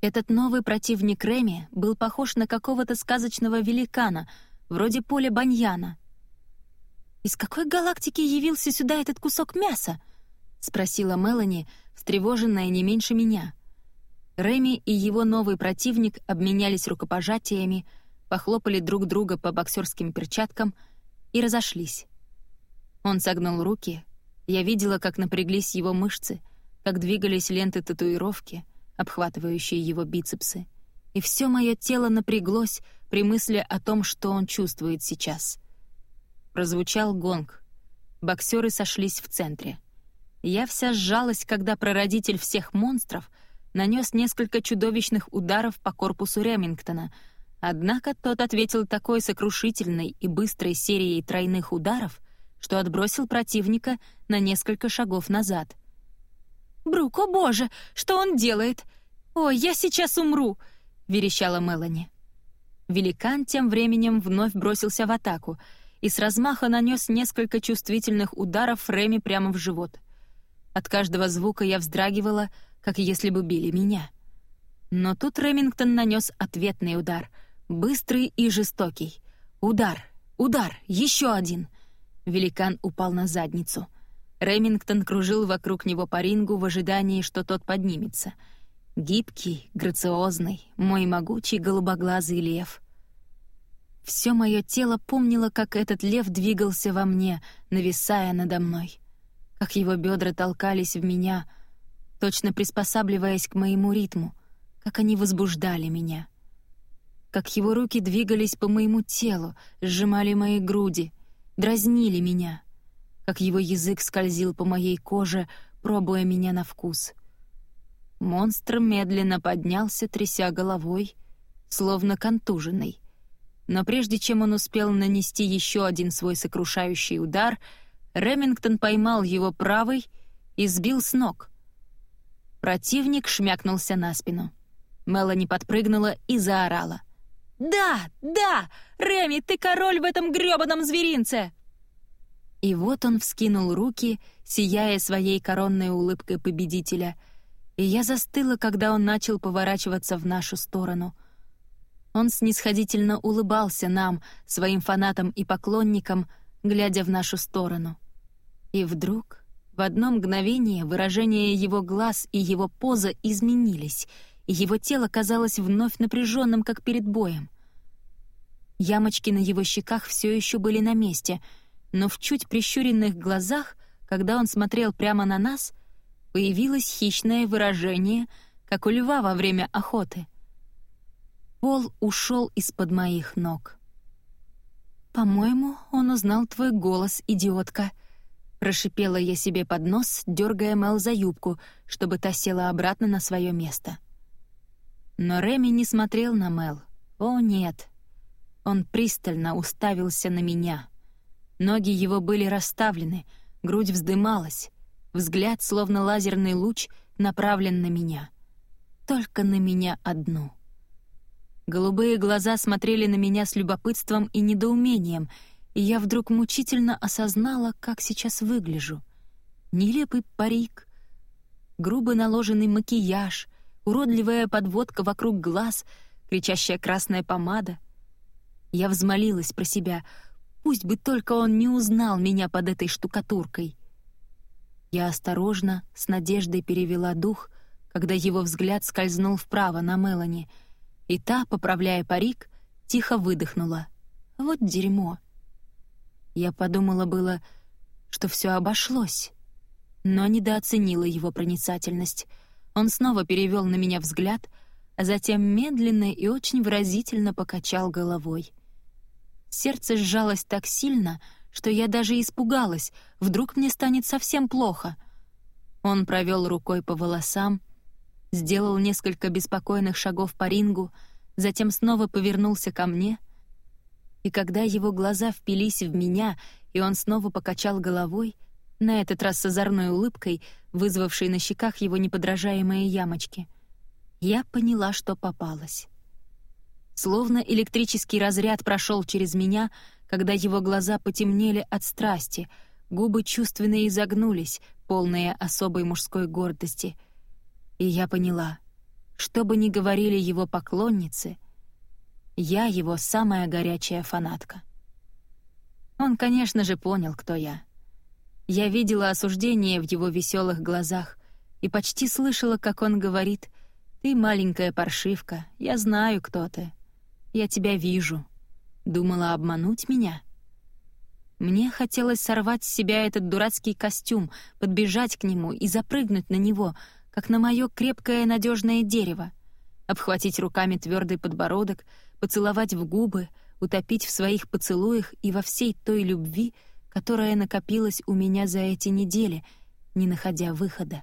Этот новый противник Реми был похож на какого-то сказочного великана, вроде поля баньяна. «Из какой галактики явился сюда этот кусок мяса?» — спросила Мелани, встревоженная не меньше меня. Реми и его новый противник обменялись рукопожатиями, похлопали друг друга по боксерским перчаткам и разошлись. Он согнул руки, я видела, как напряглись его мышцы, как двигались ленты татуировки, обхватывающие его бицепсы. И все мое тело напряглось при мысли о том, что он чувствует сейчас. Прозвучал гонг. Боксеры сошлись в центре. Я вся сжалась, когда прародитель всех монстров нанес несколько чудовищных ударов по корпусу Ремингтона, однако тот ответил такой сокрушительной и быстрой серией тройных ударов — что отбросил противника на несколько шагов назад. «Брук, о боже, что он делает? Ой, я сейчас умру!» — верещала Мелани. Великан тем временем вновь бросился в атаку, и с размаха нанес несколько чувствительных ударов Реми прямо в живот. От каждого звука я вздрагивала, как если бы били меня. Но тут Ремингтон нанес ответный удар, быстрый и жестокий. Удар, удар, еще один. Великан упал на задницу. Ремингтон кружил вокруг него по рингу в ожидании, что тот поднимется. Гибкий, грациозный, мой могучий голубоглазый лев — все мое тело помнило, как этот лев двигался во мне, нависая надо мной. Как его бедра толкались в меня, точно приспосабливаясь к моему ритму, как они возбуждали меня. Как его руки двигались по моему телу, сжимали мои груди, дразнили меня. Как его язык скользил по моей коже, пробуя меня на вкус. Монстр медленно поднялся, тряся головой, словно контуженный — но прежде чем он успел нанести еще один свой сокрушающий удар, Ремингтон поймал его правой и сбил с ног. Противник шмякнулся на спину. Мелани подпрыгнула и заорала. «Да, да! Реми, ты король в этом грёбаном зверинце!» И вот он вскинул руки, сияя своей коронной улыбкой победителя, и я застыла, когда он начал поворачиваться в нашу сторону — он снисходительно улыбался нам, своим фанатам и поклонникам, глядя в нашу сторону. И вдруг, в одно мгновение, выражение его глаз и его поза изменились, и его тело казалось вновь напряженным, как перед боем. Ямочки на его щеках все еще были на месте, но в чуть прищуренных глазах, когда он смотрел прямо на нас, появилось хищное выражение, как у льва во время охоты — Пол ушел из-под моих ног. «По-моему, он узнал твой голос, идиотка», — прошипела я себе под нос, дергая Мел за юбку, чтобы та села обратно на свое место. Но Реми не смотрел на Мел. О, нет. Он пристально уставился на меня. Ноги его были расставлены, грудь вздымалась, взгляд, словно лазерный луч, направлен на меня. Только на меня одну — Голубые глаза смотрели на меня с любопытством и недоумением, и я вдруг мучительно осознала, как сейчас выгляжу. Нелепый парик, грубо наложенный макияж, уродливая подводка вокруг глаз, кричащая красная помада. Я взмолилась про себя, пусть бы только он не узнал меня под этой штукатуркой. Я осторожно, с надеждой перевела дух, когда его взгляд скользнул вправо на Мелани — и та, поправляя парик, тихо выдохнула. «Вот дерьмо». Я подумала было, что все обошлось, но недооценила его проницательность. Он снова перевел на меня взгляд, а затем медленно и очень выразительно покачал головой. Сердце сжалось так сильно, что я даже испугалась, вдруг мне станет совсем плохо. Он провел рукой по волосам, сделал несколько беспокойных шагов по рингу, затем снова повернулся ко мне, и когда его глаза впились в меня, и он снова покачал головой, на этот раз с озорной улыбкой, вызвавшей на щеках его неподражаемые ямочки, я поняла, что попалась. Словно электрический разряд прошел через меня, когда его глаза потемнели от страсти, губы чувственно изогнулись, полные особой мужской гордости — и я поняла, что бы ни говорили его поклонницы, я его самая горячая фанатка. Он, конечно же, понял, кто я. Я видела осуждение в его веселых глазах и почти слышала, как он говорит «Ты маленькая паршивка, я знаю, кто ты. Я тебя вижу. Думала обмануть меня?» Мне хотелось сорвать с себя этот дурацкий костюм, подбежать к нему и запрыгнуть на него — как на мое крепкое надежное дерево, обхватить руками твердый подбородок, поцеловать в губы, утопить в своих поцелуях и во всей той любви, которая накопилась у меня за эти недели, не находя выхода.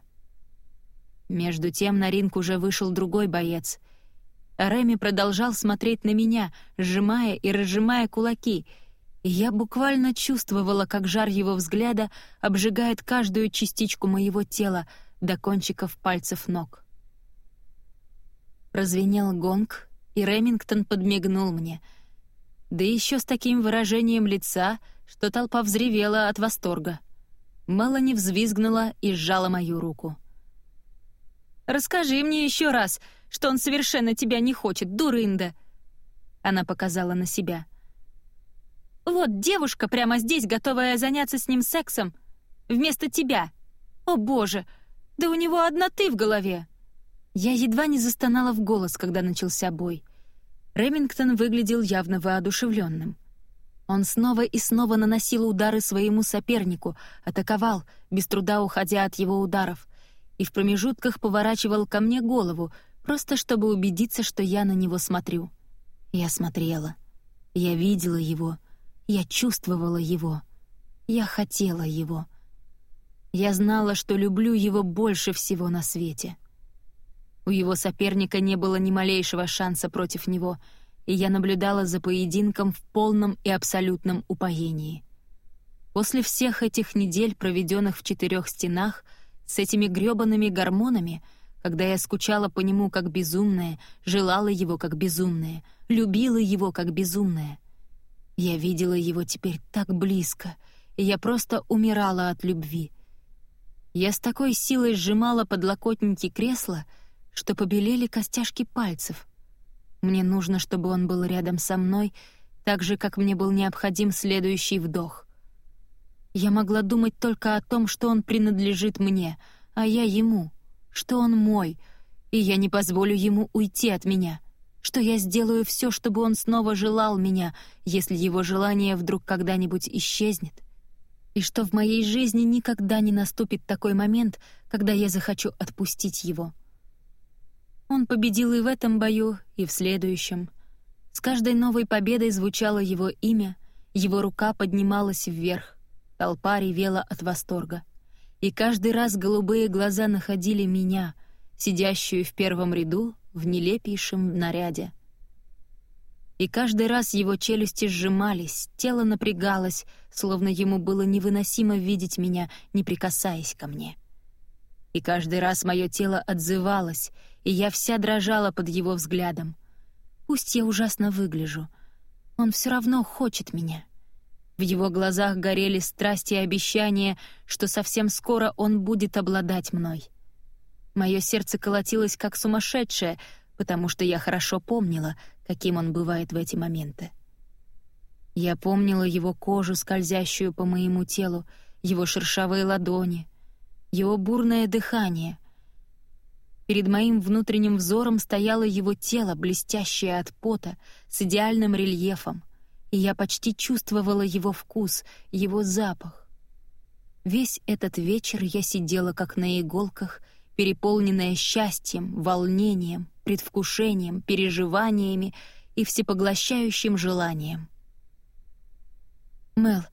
Между тем на ринг уже вышел другой боец. Реми продолжал смотреть на меня, сжимая и разжимая кулаки, и я буквально чувствовала, как жар его взгляда обжигает каждую частичку моего тела — до кончиков пальцев ног. Прозвенел гонг, и Ремингтон подмигнул мне. Да еще с таким выражением лица, что толпа взревела от восторга. Мелани взвизгнула и сжала мою руку. «Расскажи мне еще раз, что он совершенно тебя не хочет, дурында!» Она показала на себя. «Вот девушка прямо здесь, готовая заняться с ним сексом, вместо тебя. О боже, да у него одна ты в голове!» Я едва не застонала в голос, когда начался бой. Ремингтон выглядел явно воодушевленным. Он снова и снова наносил удары своему сопернику, атаковал, без труда уходя от его ударов, и в промежутках поворачивал ко мне голову, просто чтобы убедиться, что я на него смотрю. Я смотрела. Я видела его. Я чувствовала его. Я хотела его. Я знала, что люблю его больше всего на свете. У его соперника не было ни малейшего шанса против него, и я наблюдала за поединком в полном и абсолютном упоении. После всех этих недель, проведенных в четырех стенах, с этими грёбаными гормонами, когда я скучала по нему как безумная, желала его как безумная, любила его как безумная. Я видела его теперь так близко, и я просто умирала от любви. Я с такой силой сжимала подлокотники кресла, что побелели костяшки пальцев. Мне нужно, чтобы он был рядом со мной, так же, как мне был необходим следующий вдох. Я могла думать только о том, что он принадлежит мне, а я ему, что он мой, и я не позволю ему уйти от меня, что я сделаю все, чтобы он снова желал меня, если его желание вдруг когда-нибудь исчезнет, и что в моей жизни никогда не наступит такой момент, когда я захочу отпустить его. Он победил и в этом бою, и в следующем. С каждой новой победой звучало его имя, его рука поднималась вверх, толпа ревела от восторга. И каждый раз голубые глаза находили меня, сидящую в первом ряду в нелепейшем наряде. И каждый раз его челюсти сжимались, тело напрягалось, словно ему было невыносимо видеть меня, не прикасаясь ко мне. И каждый раз мое тело отзывалось, и я вся дрожала под его взглядом. Пусть я ужасно выгляжу, он все равно хочет меня. В его глазах горели страсти и обещания, что совсем скоро он будет обладать мной. Мое сердце колотилось как сумасшедшее, потому что я хорошо помнила, каким он бывает в эти моменты. Я помнила его кожу, скользящую по моему телу, его шершавые ладони, его бурное дыхание — Перед моим внутренним взором стояло его тело, блестящее от пота, с идеальным рельефом, и я почти чувствовала его вкус, его запах. Весь этот вечер я сидела как на иголках, переполненная счастьем, волнением, предвкушением, переживаниями и всепоглощающим желанием. «Мел,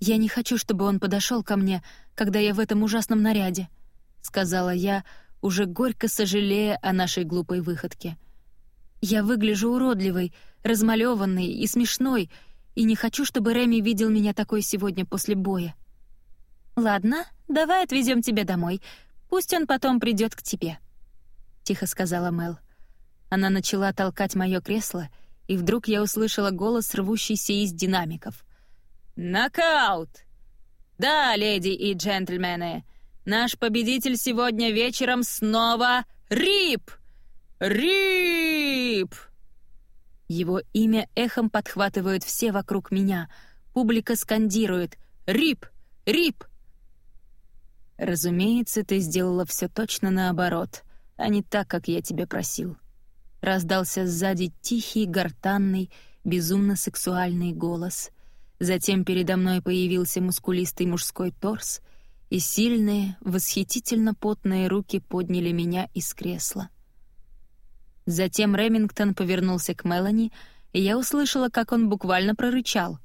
я не хочу, чтобы он подошел ко мне, когда я в этом ужасном наряде», — сказала я, — уже горько сожалея о нашей глупой выходке. «Я выгляжу уродливой, размалеванной и смешной, и не хочу, чтобы Реми видел меня такой сегодня после боя». «Ладно, давай отвезем тебя домой. Пусть он потом придет к тебе», — тихо сказала Мел. Она начала толкать мое кресло, и вдруг я услышала голос, рвущийся из динамиков. «Нокаут! Да, леди и джентльмены, Наш победитель сегодня вечером снова Рип! Рип!» Его имя эхом подхватывают все вокруг меня. Публика скандирует «Рип! Рип!» «Разумеется, ты сделала все точно наоборот, а не так, как я тебя просил». Раздался сзади тихий, гортанный, безумно сексуальный голос. Затем передо мной появился мускулистый мужской торс — и сильные, восхитительно потные руки подняли меня из кресла. Затем Ремингтон повернулся к Мелани, и я услышала, как он буквально прорычал.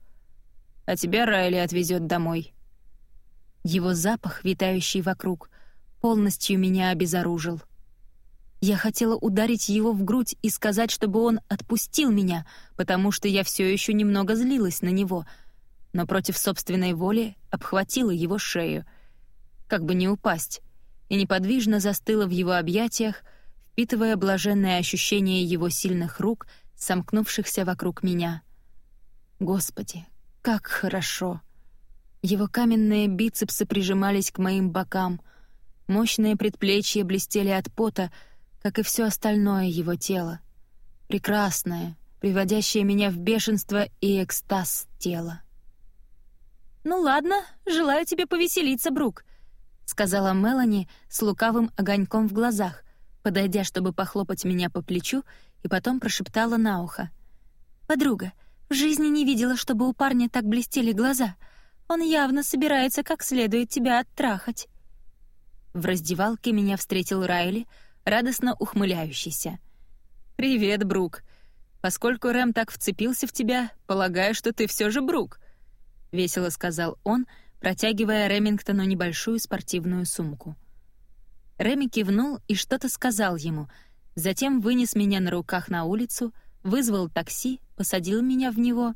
«А тебя Райли отвезет домой». Его запах, витающий вокруг, полностью меня обезоружил. Я хотела ударить его в грудь и сказать, чтобы он отпустил меня, потому что я все еще немного злилась на него, но против собственной воли обхватила его шею — как бы не упасть, и неподвижно застыла в его объятиях, впитывая блаженное ощущение его сильных рук, сомкнувшихся вокруг меня. Господи, как хорошо! Его каменные бицепсы прижимались к моим бокам, мощные предплечья блестели от пота, как и все остальное его тело. Прекрасное, приводящее меня в бешенство и экстаз тела. «Ну ладно, желаю тебе повеселиться, Брук», — сказала Мелани с лукавым огоньком в глазах, подойдя, чтобы похлопать меня по плечу, и потом прошептала на ухо. «Подруга, в жизни не видела, чтобы у парня так блестели глаза. Он явно собирается как следует тебя оттрахать». В раздевалке меня встретил Райли, радостно ухмыляющийся. «Привет, Брук. Поскольку Рэм так вцепился в тебя, полагаю, что ты все же Брук», — весело сказал он, протягивая Ремингтону небольшую спортивную сумку. Реми кивнул и что-то сказал ему, затем вынес меня на руках на улицу, вызвал такси, посадил меня в него,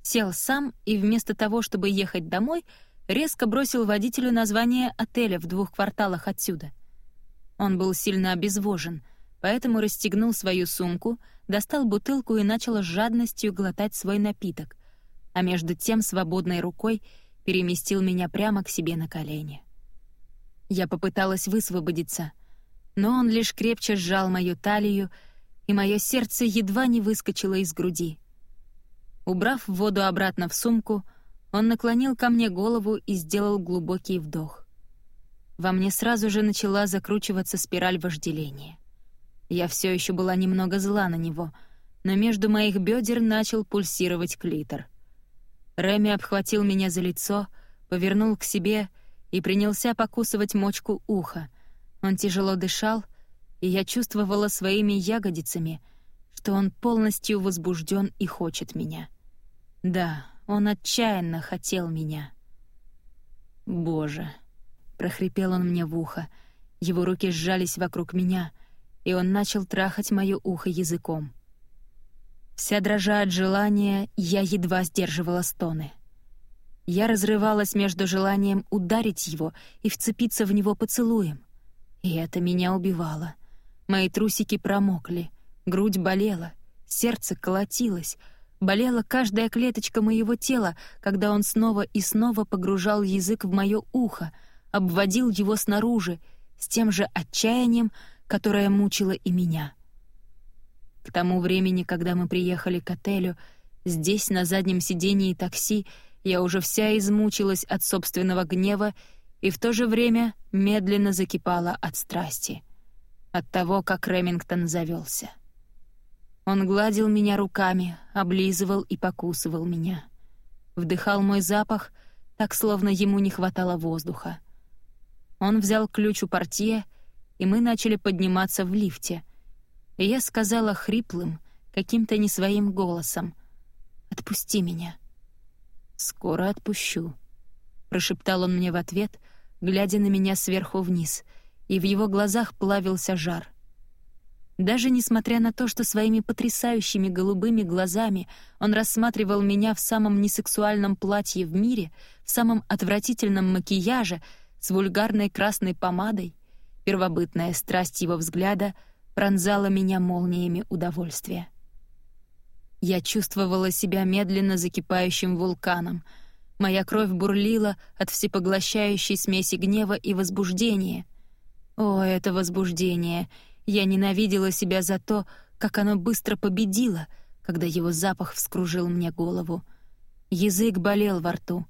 сел сам и вместо того, чтобы ехать домой, резко бросил водителю название отеля в двух кварталах отсюда. Он был сильно обезвожен, поэтому расстегнул свою сумку, достал бутылку и начал с жадностью глотать свой напиток, а между тем свободной рукой переместил меня прямо к себе на колени. Я попыталась высвободиться, но он лишь крепче сжал мою талию, и мое сердце едва не выскочило из груди. Убрав воду обратно в сумку, он наклонил ко мне голову и сделал глубокий вдох. Во мне сразу же начала закручиваться спираль вожделения. Я все еще была немного зла на него, но между моих бедер начал пульсировать клитор. Реми обхватил меня за лицо, повернул к себе — и принялся покусывать мочку уха. Он тяжело дышал, и я чувствовала своими ягодицами, что он полностью возбужден и хочет меня. Да, он отчаянно хотел меня. «Боже!» — прохрипел он мне в ухо. Его руки сжались вокруг меня, и он начал трахать моё ухо языком. Вся дрожа от желания, я едва сдерживала стоны — я разрывалась между желанием ударить его и вцепиться в него поцелуем. И это меня убивало. Мои трусики промокли, грудь болела, сердце колотилось, болела каждая клеточка моего тела, когда он снова и снова погружал язык в мое ухо, обводил его снаружи, с тем же отчаянием, которое мучило и меня. К тому времени, когда мы приехали к отелю, здесь, на заднем сидении такси, я уже вся измучилась от собственного гнева и в то же время медленно закипала от страсти. От того, как Ремингтон завелся. Он гладил меня руками, облизывал и покусывал меня. Вдыхал мой запах, так словно ему не хватало воздуха. Он взял ключ у портье, и мы начали подниматься в лифте. И я сказала хриплым, каким-то не своим голосом «Отпусти меня». «Скоро отпущу», — прошептал он мне в ответ, глядя на меня сверху вниз, и в его глазах плавился жар. Даже несмотря на то, что своими потрясающими голубыми глазами он рассматривал меня в самом несексуальном платье в мире, в самом отвратительном макияже, с вульгарной красной помадой, первобытная страсть его взгляда пронзала меня молниями удовольствия. Я чувствовала себя медленно закипающим вулканом. Моя кровь бурлила от всепоглощающей смеси гнева и возбуждения. О, это возбуждение! Я ненавидела себя за то, как оно быстро победило, когда его запах вскружил мне голову. Язык болел во рту.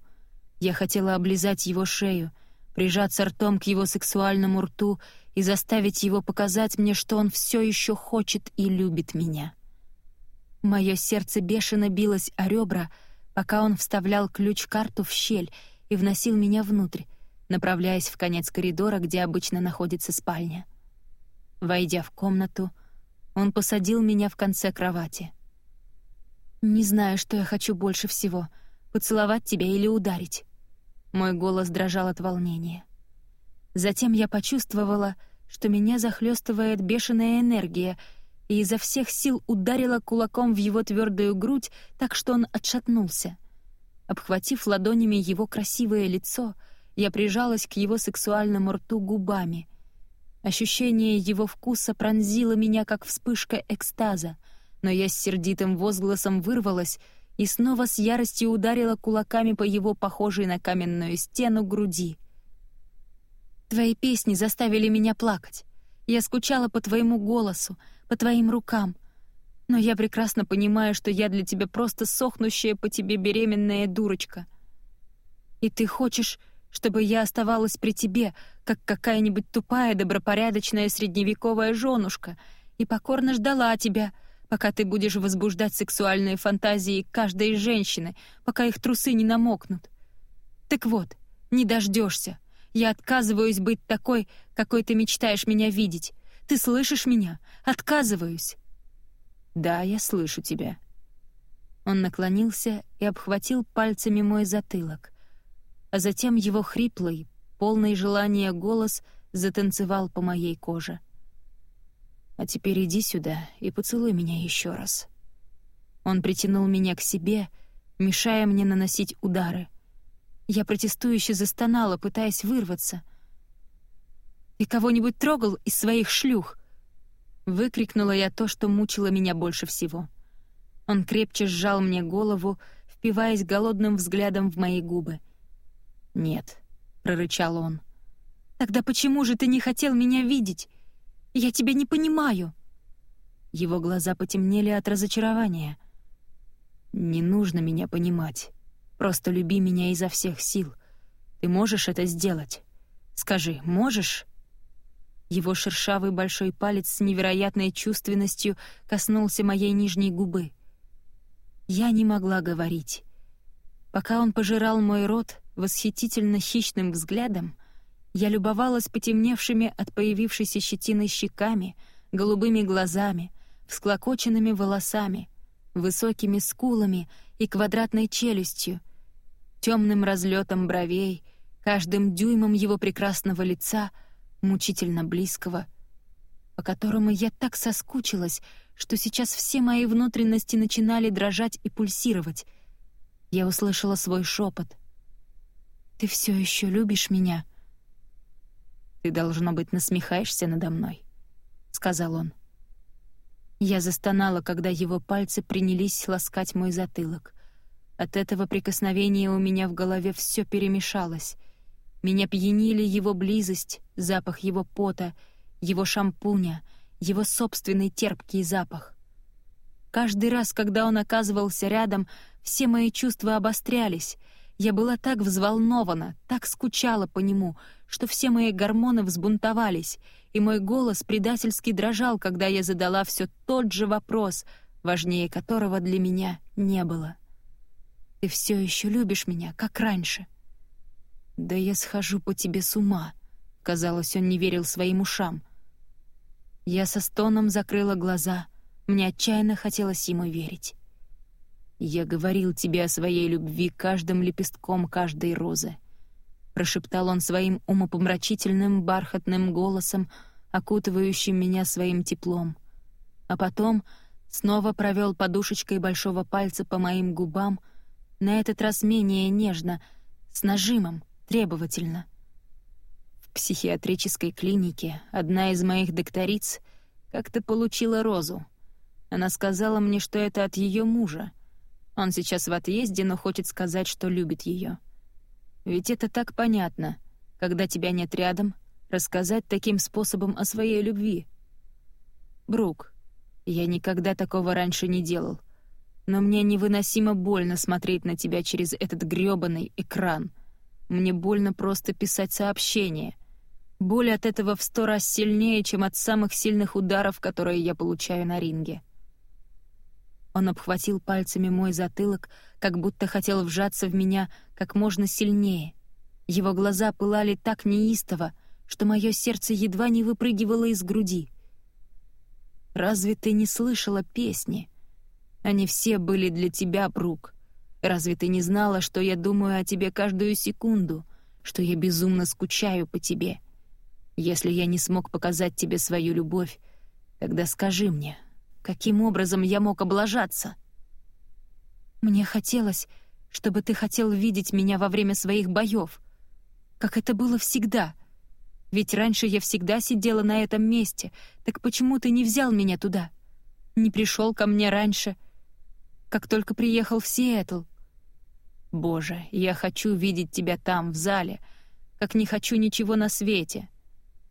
Я хотела облизать его шею, прижаться ртом к его сексуальному рту и заставить его показать мне, что он все еще хочет и любит меня. Мое сердце бешено билось о ребра, пока он вставлял ключ-карту в щель и вносил меня внутрь, направляясь в конец коридора, где обычно находится спальня. Войдя в комнату, он посадил меня в конце кровати. «Не знаю, что я хочу больше всего — поцеловать тебя или ударить». Мой голос дрожал от волнения. Затем я почувствовала, что меня захлестывает бешеная энергия — и изо всех сил ударила кулаком в его твердую грудь, так что он отшатнулся. Обхватив ладонями его красивое лицо, я прижалась к его сексуальному рту губами. Ощущение его вкуса пронзило меня, как вспышка экстаза, но я с сердитым возгласом вырвалась и снова с яростью ударила кулаками по его похожей на каменную стену груди. «Твои песни заставили меня плакать. Я скучала по твоему голосу, по твоим рукам. Но я прекрасно понимаю, что я для тебя просто сохнущая по тебе беременная дурочка. И ты хочешь, чтобы я оставалась при тебе, как какая-нибудь тупая добропорядочная средневековая женушка, и покорно ждала тебя, пока ты будешь возбуждать сексуальные фантазии каждой женщины, пока их трусы не намокнут. Так вот, не дождешься. Я отказываюсь быть такой, какой ты мечтаешь меня видеть. Ты слышишь меня? Отказываюсь. Да, я слышу тебя. Он наклонился и обхватил пальцами мой затылок а затем его хриплый, полный желания голос затанцевал по моей коже. «А теперь иди сюда и поцелуй меня еще раз». Он притянул меня к себе, мешая мне наносить удары. Я протестующе застонала, пытаясь вырваться. «Ты кого-нибудь трогал из своих шлюх?» Выкрикнула я то, что мучило меня больше всего. Он крепче сжал мне голову, впиваясь голодным взглядом в мои губы — «Нет», — прорычал он. «Тогда почему же ты не хотел меня видеть? Я тебя не понимаю». Его глаза потемнели от разочарования. «Не нужно меня понимать. Просто люби меня изо всех сил. Ты можешь это сделать? Скажи, можешь?» Его шершавый большой палец с невероятной чувственностью коснулся моей нижней губы. Я не могла говорить. Пока он пожирал мой рот, восхитительно хищным взглядом, я любовалась потемневшими от появившейся щетины щеками, голубыми глазами, всклокоченными волосами, высокими скулами и квадратной челюстью, темным разлетом бровей, каждым дюймом его прекрасного лица, мучительно близкого, по которому я так соскучилась, что сейчас все мои внутренности начинали дрожать и пульсировать. Я услышала свой шепот — ты все еще любишь меня?» «Ты, должно быть, насмехаешься надо мной», — сказал он. Я застонала, когда его пальцы принялись ласкать мой затылок. От этого прикосновения у меня в голове все перемешалось. Меня пьянили его близость, запах его пота, его шампуня, его собственный терпкий запах. Каждый раз, когда он оказывался рядом, все мои чувства обострялись — я была так взволнована, так скучала по нему, что все мои гормоны взбунтовались, и мой голос предательски дрожал, когда я задала все тот же вопрос, важнее которого для меня не было. «Ты все еще любишь меня, как раньше?» «Да я схожу по тебе с ума», — казалось, он не верил своим ушам. Я со стоном закрыла глаза, мне отчаянно хотелось ему верить. «Я говорил тебе о своей любви каждым лепестком каждой розы», — прошептал он своим умопомрачительным бархатным голосом, окутывающим меня своим теплом. А потом снова провел подушечкой большого пальца по моим губам, на этот раз менее нежно, с нажимом, требовательно. В психиатрической клинике одна из моих докториц как-то получила розу. Она сказала мне, что это от ее мужа — он сейчас в отъезде, но хочет сказать, что любит ее. Ведь это так понятно, когда тебя нет рядом, рассказать таким способом о своей любви. Брук, я никогда такого раньше не делал, но мне невыносимо больно смотреть на тебя через этот грёбаный экран. Мне больно просто писать сообщение. Боль от этого в сто раз сильнее, чем от самых сильных ударов, которые я получаю на ринге. Он обхватил пальцами мой затылок, как будто хотел вжаться в меня как можно сильнее. Его глаза пылали так неистово, что мое сердце едва не выпрыгивало из груди. «Разве ты не слышала песни? Они все были для тебя, Брук. Разве ты не знала, что я думаю о тебе каждую секунду, что я безумно скучаю по тебе? Если я не смог показать тебе свою любовь, тогда скажи мне, Каким образом я мог облажаться? Мне хотелось, чтобы ты хотел видеть меня во время своих боев, как это было всегда. Ведь раньше я всегда сидела на этом месте, так почему ты не взял меня туда? Не пришел ко мне раньше? как только приехал в Сиэтл. Боже, я хочу видеть тебя там, в зале, как не хочу ничего на свете.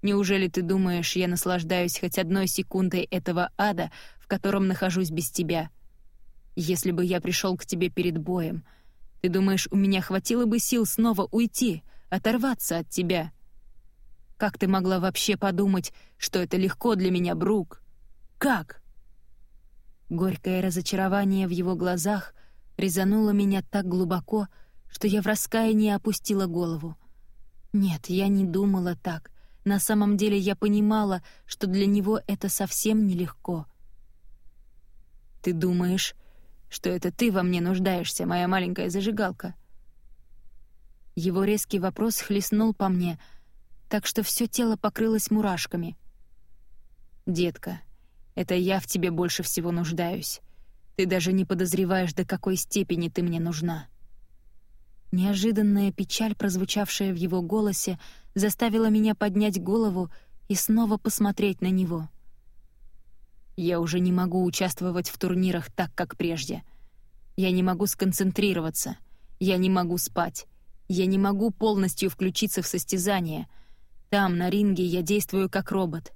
Неужели ты думаешь, я наслаждаюсь хоть одной секундой этого ада, в котором нахожусь без тебя? Если бы я пришел к тебе перед боем, ты думаешь, у меня хватило бы сил снова уйти, оторваться от тебя? Как ты могла вообще подумать, что это легко для меня, Брук? Как?» Горькое разочарование в его глазах резануло меня так глубоко, что я в раскаянии опустила голову. Нет, я не думала так. На самом деле я понимала, что для него это совсем нелегко. «Ты думаешь, что это ты во мне нуждаешься, моя маленькая зажигалка?» Его резкий вопрос хлестнул по мне, так что все тело покрылось мурашками. «Детка, это я в тебе больше всего нуждаюсь. Ты даже не подозреваешь, до какой степени ты мне нужна». Неожиданная печаль, прозвучавшая в его голосе, заставила меня поднять голову и снова посмотреть на него. «Я уже не могу участвовать в турнирах так, как прежде. Я не могу сконцентрироваться. Я не могу спать. Я не могу полностью включиться в состязание. Там, на ринге, я действую как робот.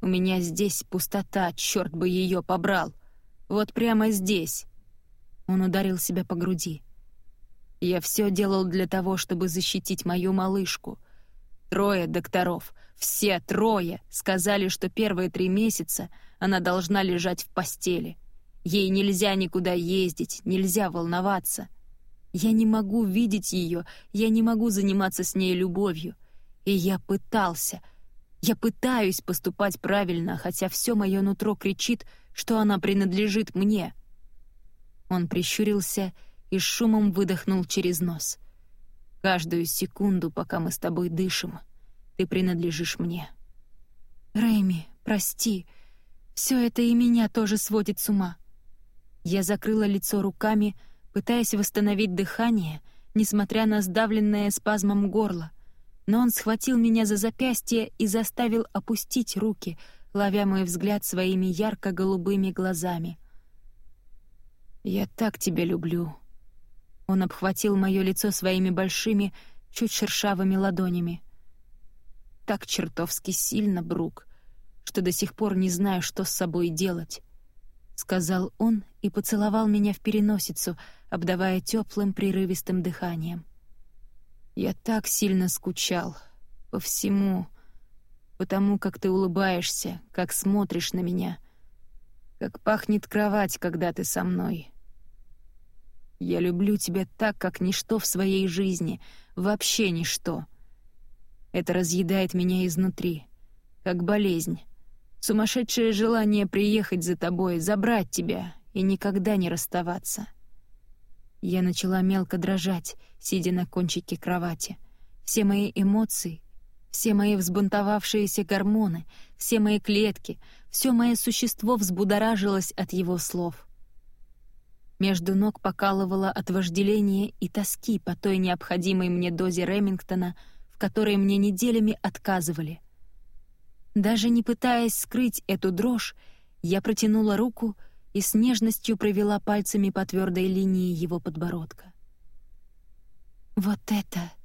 У меня здесь пустота, черт бы ее побрал. Вот прямо здесь. Он ударил себя по груди. Я все делал для того, чтобы защитить мою малышку. Трое докторов, все трое, сказали, что первые три месяца она должна лежать в постели. Ей нельзя никуда ездить, нельзя волноваться. Я не могу видеть ее, я не могу заниматься с ней любовью. И я пытался — я пытаюсь поступать правильно, хотя все мое нутро кричит, что она принадлежит мне. Он прищурился и шумом выдохнул через нос. Каждую секунду, пока мы с тобой дышим, ты принадлежишь мне. Рэйми, прости, все это и меня тоже сводит с ума. Я закрыла лицо руками, пытаясь восстановить дыхание, несмотря на сдавленное спазмом горло — но он схватил меня за запястье и заставил опустить руки, ловя мой взгляд своими ярко-голубыми глазами. «Я так тебя люблю». Он обхватил мое лицо своими большими, чуть шершавыми ладонями. «Так чертовски сильно, Брук, что до сих пор не знаю, что с собой делать», — сказал он и поцеловал меня в переносицу, обдавая теплым прерывистым дыханием. Я так сильно скучал. По всему. Потому как ты улыбаешься, как смотришь на меня. Как пахнет кровать, когда ты со мной. Я люблю тебя так, как ничто в своей жизни. Вообще ничто. Это разъедает меня изнутри. Как болезнь. Сумасшедшее желание приехать за тобой, забрать тебя и никогда не расставаться. Я начала мелко дрожать, сидя на кончике кровати. Все мои эмоции, все мои взбунтовавшиеся гормоны, все мои клетки, все мое существо взбудоражилось от его слов. Между ног покалывало от вожделения и тоски по той необходимой мне дозе Ремингтона, в которой мне неделями отказывали. Даже не пытаясь скрыть эту дрожь, я протянула руку — и с нежностью провела пальцами по твердой линии его подбородка. «Вот это...» —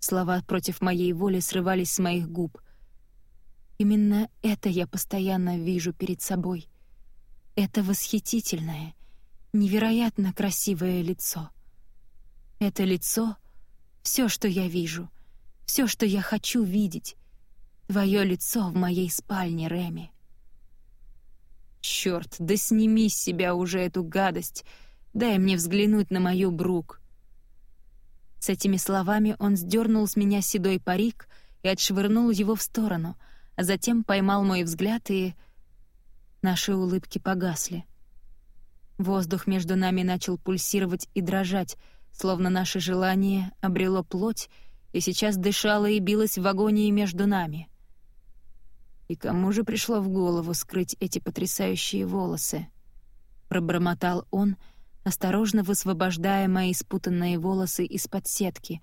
слова против моей воли срывались с моих губ. «Именно это я постоянно вижу перед собой. Это восхитительное, невероятно красивое лицо. Это лицо — все, что я вижу, все, что я хочу видеть. Твое лицо в моей спальне, Реми». Черт, да сними с себя уже эту гадость. Дай мне взглянуть на мою Брук. С этими словами он сдернул с меня седой парик и отшвырнул его в сторону, а затем поймал мой взгляд и... Наши улыбки погасли. Воздух между нами начал пульсировать и дрожать, словно наше желание обрело плоть и сейчас дышало и билось в агонии между нами. И кому же пришло в голову скрыть эти потрясающие волосы? Пробормотал он, осторожно высвобождая мои спутанные волосы из-под сетки.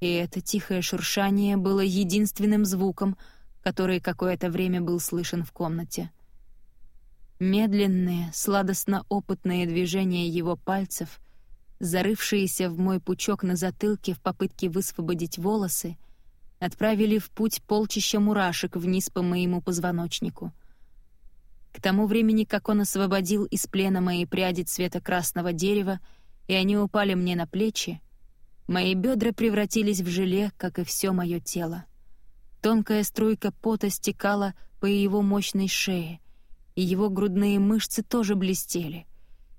И это тихое шуршание было единственным звуком, который какое-то время был слышен в комнате. Медленные, сладостно-опытные движения его пальцев, зарывшиеся в мой пучок на затылке в попытке высвободить волосы, отправили в путь полчища мурашек вниз по моему позвоночнику. К тому времени, как он освободил из плена мои пряди цвета красного дерева, и они упали мне на плечи, мои бедра превратились в желе, как и все мое тело. Тонкая струйка пота стекала по его мощной шее — и его грудные мышцы тоже блестели.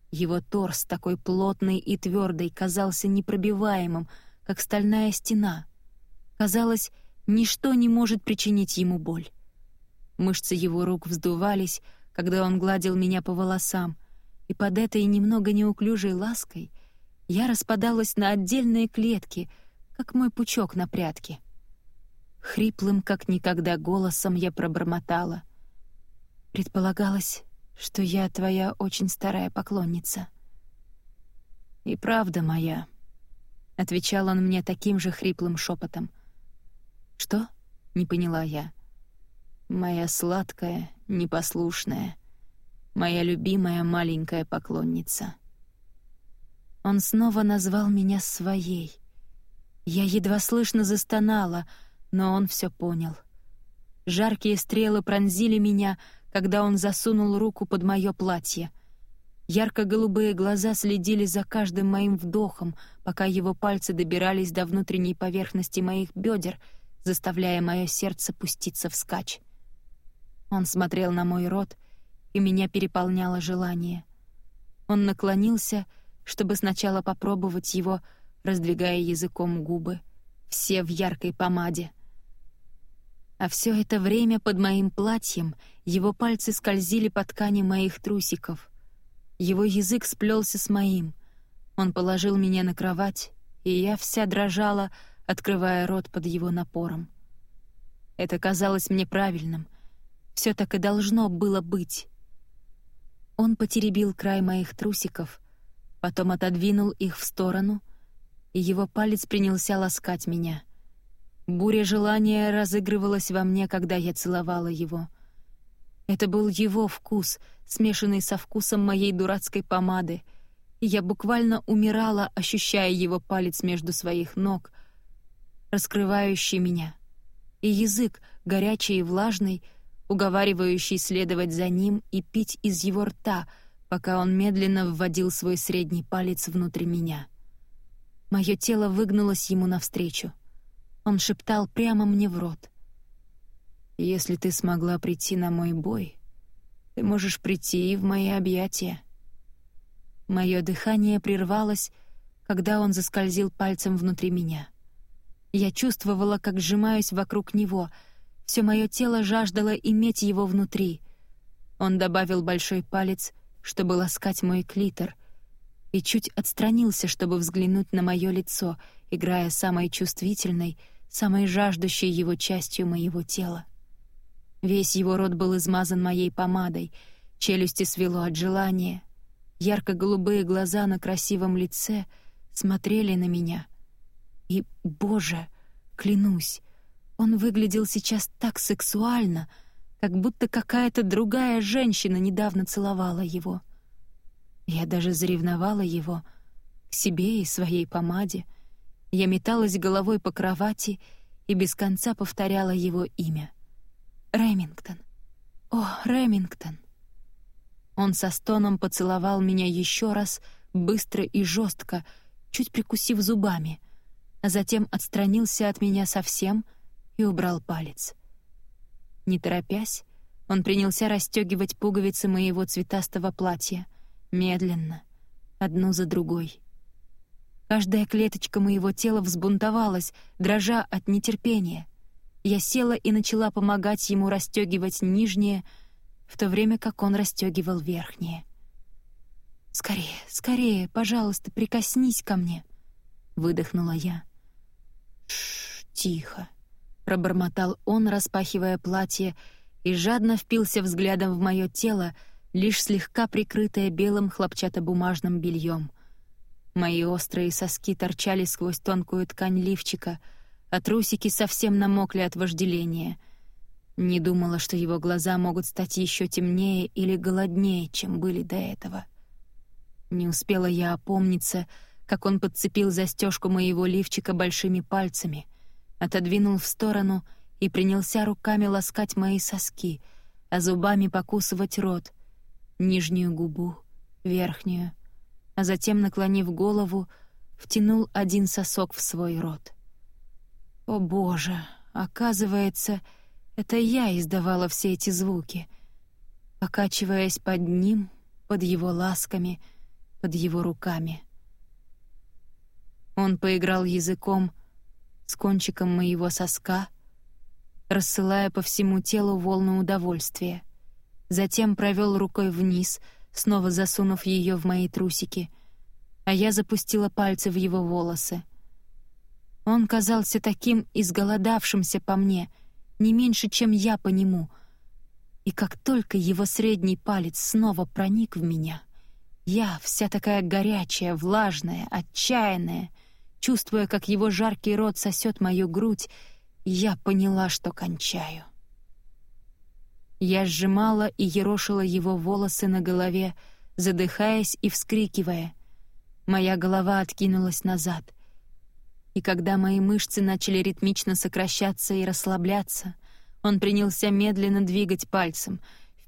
Его торс, такой плотный и твердый, казался непробиваемым, как стальная стена. Казалось, ничто не может причинить ему боль. Мышцы его рук вздувались, когда он гладил меня по волосам, и под этой немного неуклюжей лаской я распадалась на отдельные клетки, как мой пучок на прятке. Хриплым, как никогда, голосом я пробормотала. Предполагалось, что я твоя очень старая поклонница. «И правда моя», — отвечал он мне таким же хриплым шепотом. «Что?» — не поняла я. «Моя сладкая, непослушная, моя любимая маленькая поклонница». Он снова назвал меня своей. Я едва слышно застонала, но он все понял. Жаркие стрелы пронзили меня, когда он засунул руку под мое платье. Ярко-голубые глаза следили за каждым моим вдохом, пока его пальцы добирались до внутренней поверхности моих бедер, заставляя мое сердце пуститься вскачь. Он смотрел на мой рот, и меня переполняло желание. Он наклонился, чтобы сначала попробовать его, раздвигая языком губы, все в яркой помаде — а все это время под моим платьем его пальцы скользили по ткани моих трусиков. Его язык сплелся с моим. Он положил меня на кровать, и я вся дрожала, открывая рот под его напором. Это казалось мне правильным. Все так и должно было быть. Он потеребил край моих трусиков, потом отодвинул их в сторону, и его палец принялся ласкать меня — Буря желания разыгрывалась во мне, когда я целовала его. Это был его вкус, смешанный со вкусом моей дурацкой помады, я буквально умирала, ощущая его палец между своих ног, раскрывающий меня, и язык, горячий и влажный, уговаривающий следовать за ним и пить из его рта, пока он медленно вводил свой средний палец внутрь меня. Мое тело выгнулось ему навстречу — он шептал прямо мне в рот. «Если ты смогла прийти на мой бой, ты можешь прийти и в мои объятия». Мое дыхание прервалось, когда он заскользил пальцем внутри меня. Я чувствовала, как сжимаюсь вокруг него. Все мое тело жаждало иметь его внутри. Он добавил большой палец, чтобы ласкать мой клитор, и чуть отстранился, чтобы взглянуть на мое лицо, играя самой чувствительной — самой жаждущей его частью моего тела. Весь его рот был измазан моей помадой, челюсти свело от желания. Ярко-голубые глаза на красивом лице смотрели на меня. И, боже, клянусь, он выглядел сейчас так сексуально, как будто какая-то другая женщина недавно целовала его. Я даже заревновала его к себе и своей помаде — я металась головой по кровати и без конца повторяла его имя. «Ремингтон! О, Ремингтон!» Он со стоном поцеловал меня еще раз, быстро и жестко, чуть прикусив зубами, а затем отстранился от меня совсем и убрал палец. Не торопясь, он принялся расстегивать пуговицы моего цветастого платья, медленно, одну за другой. Каждая клеточка моего тела взбунтовалась, дрожа от нетерпения. Я села и начала помогать ему расстегивать нижнее, в то время как он расстегивал верхнее. «Скорее, скорее, пожалуйста, прикоснись ко мне», — выдохнула я. «Шш, тихо», — пробормотал он, распахивая платье, и жадно впился взглядом в мое тело, лишь слегка прикрытое белым хлопчатобумажным бельем — Мои острые соски торчали сквозь тонкую ткань лифчика, а трусики совсем намокли от вожделения. Не думала, что его глаза могут стать еще темнее или голоднее, чем были до этого. Не успела я опомниться, как он подцепил застежку моего лифчика большими пальцами, отодвинул в сторону и принялся руками ласкать мои соски, а зубами покусывать рот, нижнюю губу, верхнюю, а затем, наклонив голову, втянул один сосок в свой рот. О боже, оказывается, это я издавала все эти звуки, покачиваясь под ним, под его ласками, под его руками. Он поиграл языком с кончиком моего соска, рассылая по всему телу волну удовольствия. Затем провел рукой вниз, снова засунув ее в мои трусики, а я запустила пальцы в его волосы. Он казался таким изголодавшимся по мне, не меньше, чем я по нему. И как только его средний палец снова проник в меня, я, вся такая горячая, влажная, отчаянная, чувствуя, как его жаркий рот сосет мою грудь, я поняла, что кончаю. Я сжимала и ерошила его волосы на голове, задыхаясь и вскрикивая. Моя голова откинулась назад. И когда мои мышцы начали ритмично сокращаться и расслабляться, он принялся медленно двигать пальцем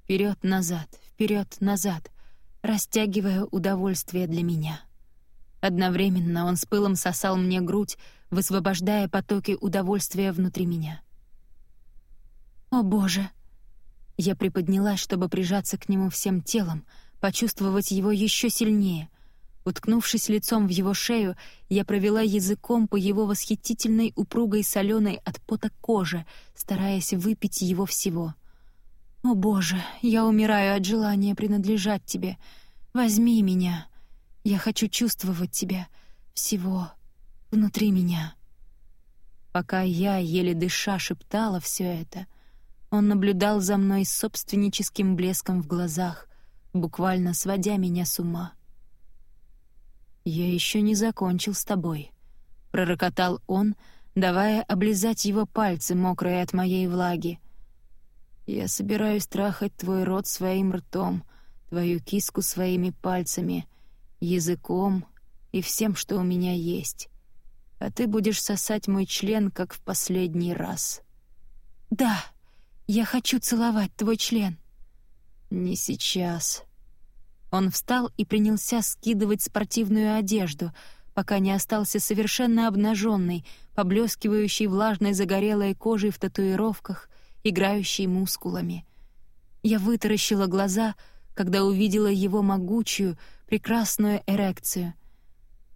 вперед-назад, вперед-назад, растягивая удовольствие для меня. Одновременно он с пылом сосал мне грудь, высвобождая потоки удовольствия внутри меня. «О, Боже!» Я приподнялась, чтобы прижаться к нему всем телом, почувствовать его еще сильнее. Уткнувшись лицом в его шею, я провела языком по его восхитительной упругой соленой от пота коже, стараясь выпить его всего. «О, Боже, я умираю от желания принадлежать тебе. Возьми меня!» Я хочу чувствовать тебя всего внутри меня. Пока я, еле дыша, шептала все это, он наблюдал за мной с собственническим блеском в глазах, буквально сводя меня с ума. «Я еще не закончил с тобой», — пророкотал он, давая облизать его пальцы, мокрые от моей влаги. «Я собираюсь трахать твой рот своим ртом, твою киску своими пальцами, языком и всем, что у меня есть. А ты будешь сосать мой член, как в последний раз. Да, я хочу целовать твой член. Не сейчас. Он встал и принялся скидывать спортивную одежду, пока не остался совершенно обнаженный, поблескивающий влажной загорелой кожей в татуировках, играющий мускулами. Я вытаращила глаза, когда увидела его могучую, прекрасную эрекцию.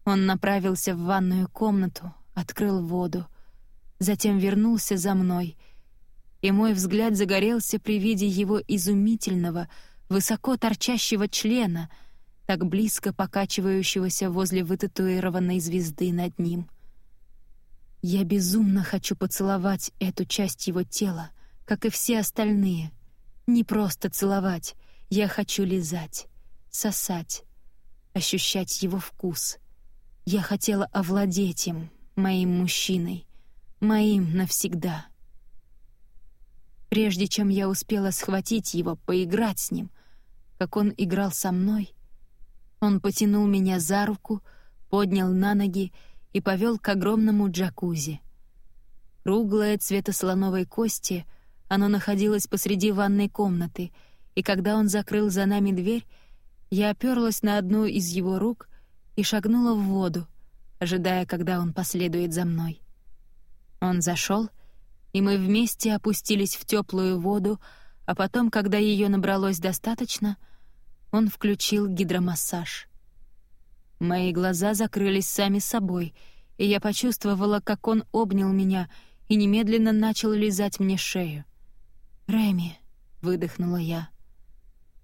Он направился в ванную комнату, открыл воду, затем вернулся за мной, и мой взгляд загорелся при виде его изумительного, высоко торчащего члена, так близко покачивающегося возле вытатуированной звезды над ним. Я безумно хочу поцеловать эту часть его тела, как и все остальные. Не просто целовать, я хочу лизать, сосать, ощущать его вкус. Я хотела овладеть им, моим мужчиной, моим навсегда. Прежде чем я успела схватить его, поиграть с ним, как он играл со мной, он потянул меня за руку, поднял на ноги и повел к огромному джакузи. Круглое цвета слоновой кости, оно находилось посреди ванной комнаты, и когда он закрыл за нами дверь, я оперлась на одну из его рук и шагнула в воду, ожидая, когда он последует за мной. Он зашел, и мы вместе опустились в теплую воду, а потом, когда ее набралось достаточно, он включил гидромассаж. Мои глаза закрылись сами собой, и я почувствовала, как он обнял меня и немедленно начал лизать мне шею. «Рэми», — выдохнула я, —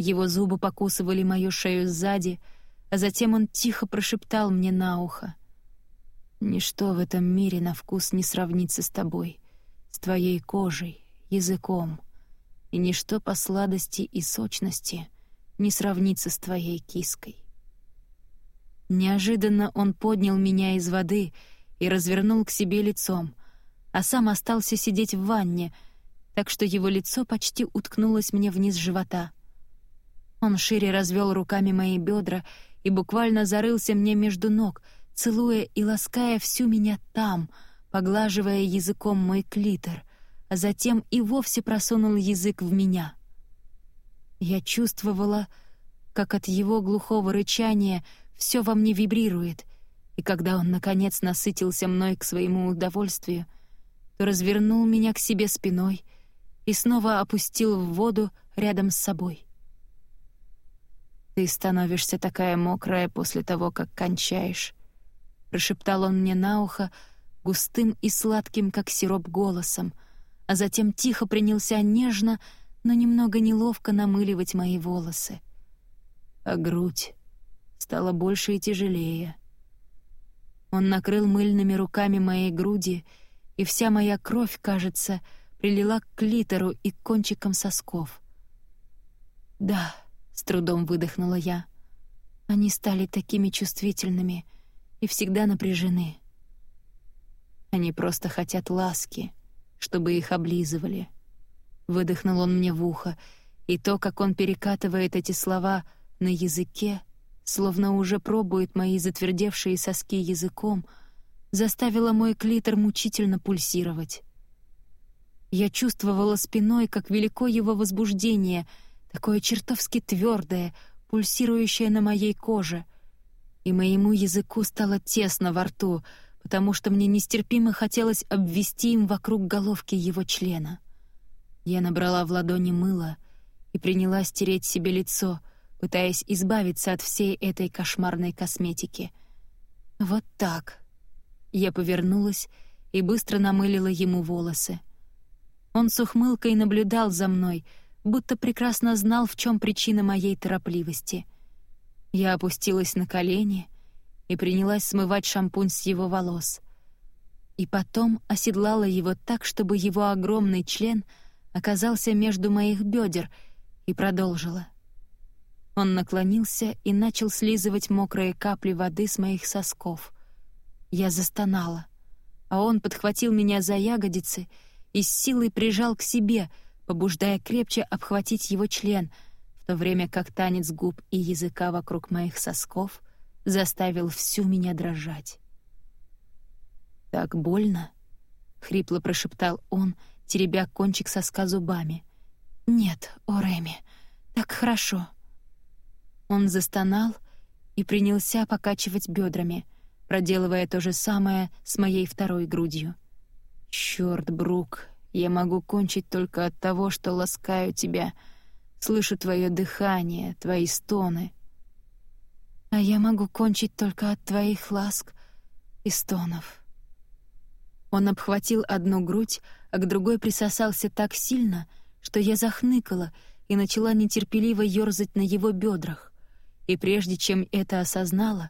его зубы покусывали мою шею сзади, а затем он тихо прошептал мне на ухо. «Ничто в этом мире на вкус не сравнится с тобой, с твоей кожей, языком, и ничто по сладости и сочности не сравнится с твоей киской». Неожиданно он поднял меня из воды и развернул к себе лицом, а сам остался сидеть в ванне, так что его лицо почти уткнулось мне вниз живота. Он шире развел руками мои бедра и буквально зарылся мне между ног, целуя и лаская всю меня там, поглаживая языком мой клитор, а затем и вовсе просунул язык в меня. Я чувствовала, как от его глухого рычания все во мне вибрирует, и когда он, наконец, насытился мной к своему удовольствию, то развернул меня к себе спиной и снова опустил в воду рядом с собой. «Ты становишься такая мокрая после того, как кончаешь», — прошептал он мне на ухо густым и сладким, как сироп, голосом, а затем тихо принялся нежно, но немного неловко намыливать мои волосы. А грудь стала больше и тяжелее. Он накрыл мыльными руками моей груди, и вся моя кровь, кажется, прилила к клитору и кончикам сосков. «Да», — с трудом выдохнула я, — «они стали такими чувствительными и всегда напряжены. Они просто хотят ласки, чтобы их облизывали». Выдохнул он мне в ухо, и то, как он перекатывает эти слова на языке, словно уже пробует мои затвердевшие соски языком, заставило мой клитор мучительно пульсировать. Я чувствовала спиной, как велико его возбуждение, такое чертовски твердое, пульсирующее на моей коже, и моему языку стало тесно во рту, потому что мне нестерпимо хотелось обвести им вокруг головки его члена. Я набрала в ладони мыло и принялась тереть себе лицо — пытаясь избавиться от всей этой кошмарной косметики. Вот так. Я повернулась и быстро намылила ему волосы. Он с ухмылкой наблюдал за мной, будто прекрасно знал, в чем причина моей торопливости. Я опустилась на колени и принялась смывать шампунь с его волос. И потом оседлала его так, чтобы его огромный член оказался между моих бедер, и продолжила. Он наклонился и начал слизывать мокрые капли воды с моих сосков. Я застонала, а он подхватил меня за ягодицы и с силой прижал к себе, побуждая крепче обхватить его член, в то время как танец губ и языка вокруг моих сосков заставил всю меня дрожать. «Так больно?» — хрипло прошептал он, теребя кончик соска зубами. «Нет, о, Рэми, так хорошо». Он застонал и принялся покачивать бедрами, проделывая то же самое с моей второй грудью. «Чёрт, Брук, я могу кончить только от того, что ласкаю тебя, слышу твое дыхание, твои стоны. А я могу кончить только от твоих ласк и стонов». Он обхватил одну грудь, а к другой присосался так сильно, что я захныкала и начала нетерпеливо ёрзать на его бедрах. И прежде чем это осознала,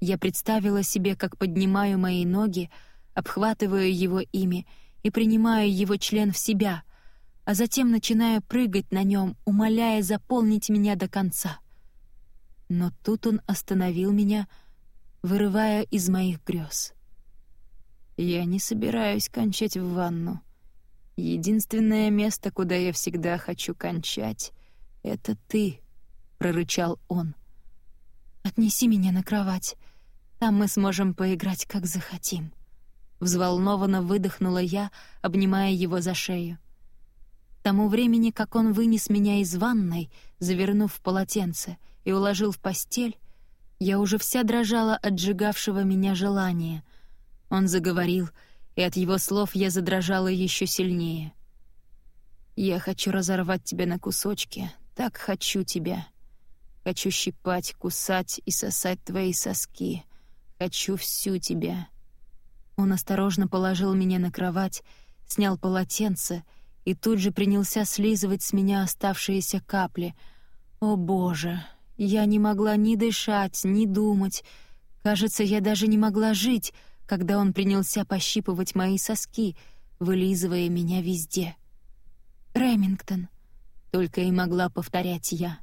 я представила себе, как поднимаю мои ноги, обхватываю его ими и принимаю его член в себя, а затем начинаю прыгать на нем, умоляя заполнить меня до конца. Но тут он остановил меня, вырывая из моих грез. Я не собираюсь кончать в ванну. Единственное место, куда я всегда хочу кончать — это ты прорычал он. «Отнеси меня на кровать. Там мы сможем поиграть, как захотим». Взволнованно выдохнула я, обнимая его за шею. К тому времени, как он вынес меня из ванной, завернув в полотенце и уложил в постель, я уже вся дрожала от сжигавшего меня желания. Он заговорил, и от его слов я задрожала еще сильнее. «Я хочу разорвать тебя на кусочки, так хочу тебя. Хочу щипать, кусать и сосать твои соски. Хочу всю тебя». Он осторожно положил меня на кровать, снял полотенце и тут же принялся слизывать с меня оставшиеся капли. «О, Боже! Я не могла ни дышать, ни думать. Кажется, я даже не могла жить, когда он принялся пощипывать мои соски, вылизывая меня везде. «Ремингтон», — только и могла повторять я.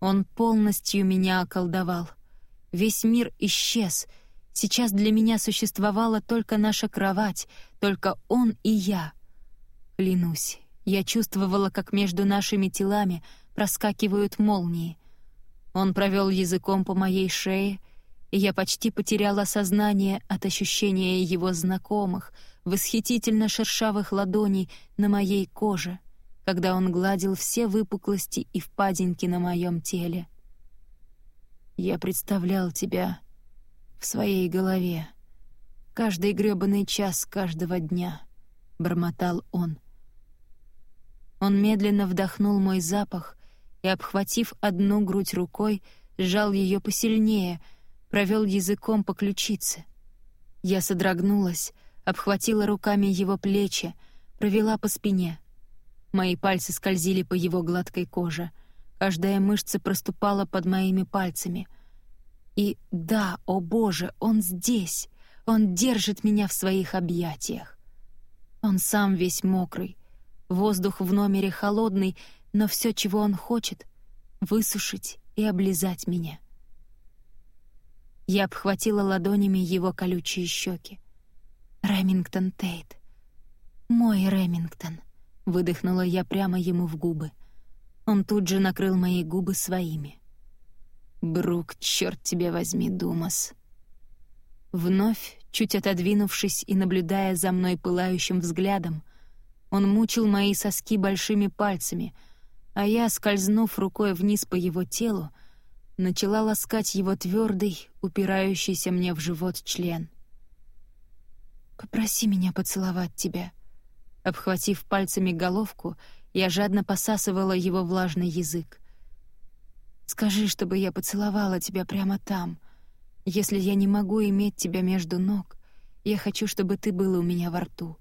Он полностью меня околдовал. Весь мир исчез. Сейчас для меня существовала только наша кровать, только он и я. Клянусь, я чувствовала, как между нашими телами проскакивают молнии. Он провел языком по моей шее, и я почти потеряла сознание от ощущения его знакомых, восхитительно шершавых ладоней на моей коже, когда он гладил все выпуклости и впадинки на моем теле. Я представлял тебя в своей голове. Каждый грёбаный час каждого дня, — бормотал он. Он медленно вдохнул мой запах и, обхватив одну грудь рукой, сжал ее посильнее, провел языком по ключице. Я содрогнулась, обхватила руками его плечи, провела по спине. Мои пальцы скользили по его гладкой коже — Каждая мышца проступала под моими пальцами. И да, о боже, он здесь. Он держит меня в своих объятиях. Он сам весь мокрый. Воздух в номере холодный, но все, чего он хочет — высушить и облизать меня. Я обхватила ладонями его колючие щеки. «Ремингтон Тейт. Мой Ремингтон», — выдохнула я прямо ему в губы. Он тут же накрыл мои губы своими. «Брук, черт тебя возьми, Думас!» Вновь, чуть отодвинувшись и наблюдая за мной пылающим взглядом, он мучил мои соски большими пальцами, а я, скользнув рукой вниз по его телу, начала ласкать его твердый, упирающийся мне в живот член. «Попроси меня поцеловать тебя», обхватив пальцами головку — я жадно посасывала его влажный язык. «Скажи, чтобы я поцеловала тебя прямо там. Если я не могу иметь тебя между ног, я хочу, чтобы ты был у меня во рту».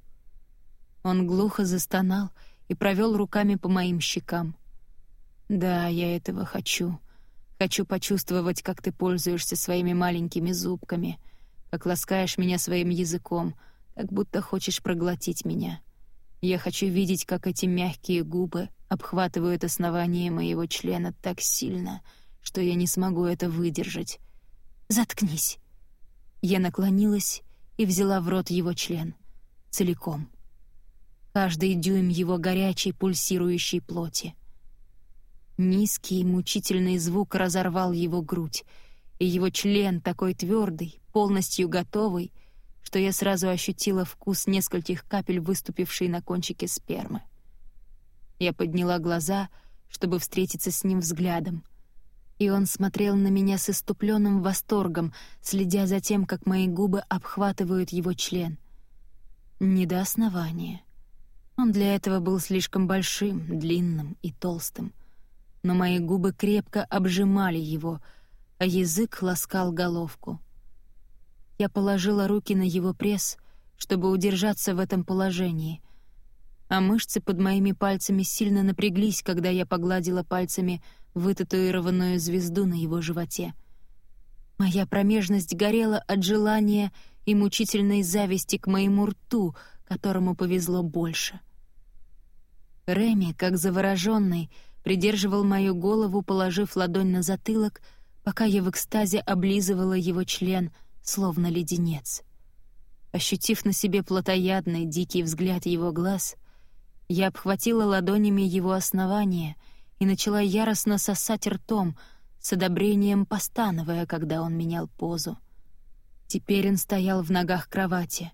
Он глухо застонал и провел руками по моим щекам. «Да, я этого хочу. Хочу почувствовать, как ты пользуешься своими маленькими зубками, как ласкаешь меня своим языком, как будто хочешь проглотить меня. Я хочу видеть, как эти мягкие губы обхватывают основание моего члена так сильно, что я не смогу это выдержать. «Заткнись!» Я наклонилась и взяла в рот его член. Целиком. Каждый дюйм его горячей пульсирующей плоти. Низкий мучительный звук разорвал его грудь, и его член, такой твердый, полностью готовый — что я сразу ощутила вкус нескольких капель, выступившей на кончике спермы. Я подняла глаза, чтобы встретиться с ним взглядом. И он смотрел на меня с иступленным восторгом, следя за тем, как мои губы обхватывают его член. Не до основания. Он для этого был слишком большим, длинным и толстым. Но мои губы крепко обжимали его, а язык ласкал головку. Я положила руки на его пресс, чтобы удержаться в этом положении, а мышцы под моими пальцами сильно напряглись, когда я погладила пальцами вытатуированную звезду на его животе. Моя промежность горела от желания и мучительной зависти к моему рту, которому повезло больше. Реми, как завороженный, придерживал мою голову, положив ладонь на затылок, пока я в экстазе облизывала его член — словно леденец. Ощутив на себе плотоядный, дикий взгляд его глаз, я обхватила ладонями его основание и начала яростно сосать ртом, с одобрением постановая, когда он менял позу. Теперь он стоял в ногах кровати,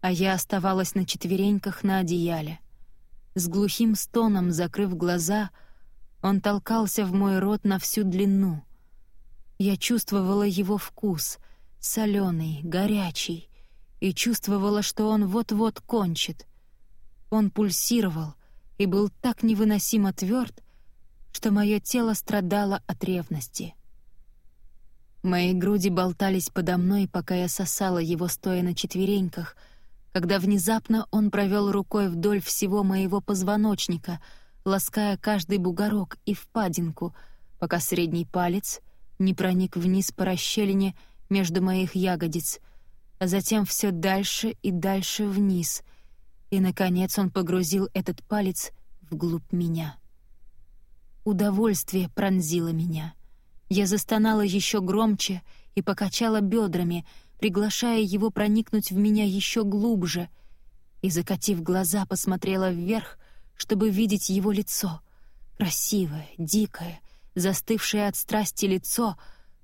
а я оставалась на четвереньках на одеяле. С глухим стоном, закрыв глаза, он толкался в мой рот на всю длину. Я чувствовала его вкус, соленый, горячий, и чувствовала, что он вот-вот кончит. Он пульсировал и был так невыносимо тверд, что мое тело страдало от ревности. Мои груди болтались подо мной, пока я сосала его, стоя на четвереньках, когда внезапно он провел рукой вдоль всего моего позвоночника, лаская каждый бугорок и впадинку, пока средний палец не проник вниз по расщелине между моих ягодиц, а затем все дальше и дальше вниз, и, наконец, он погрузил этот палец вглубь меня. Удовольствие пронзило меня. Я застонала еще громче и покачала бедрами, приглашая его проникнуть в меня еще глубже, и, закатив глаза, посмотрела вверх, чтобы видеть его лицо. Красивое, дикое, застывшее от страсти лицо,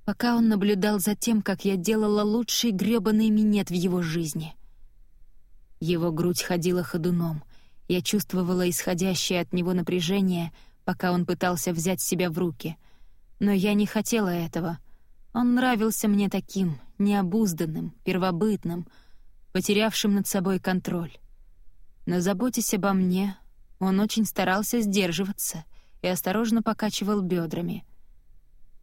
пока он наблюдал за тем, как я делала лучший грёбаный минет в его жизни. Его грудь ходила ходуном. Я чувствовала исходящее от него напряжение, пока он пытался взять себя в руки. Но я не хотела этого. Он нравился мне таким, необузданным, первобытным, потерявшим над собой контроль. Но заботясь обо мне, он очень старался сдерживаться и осторожно покачивал бедрами.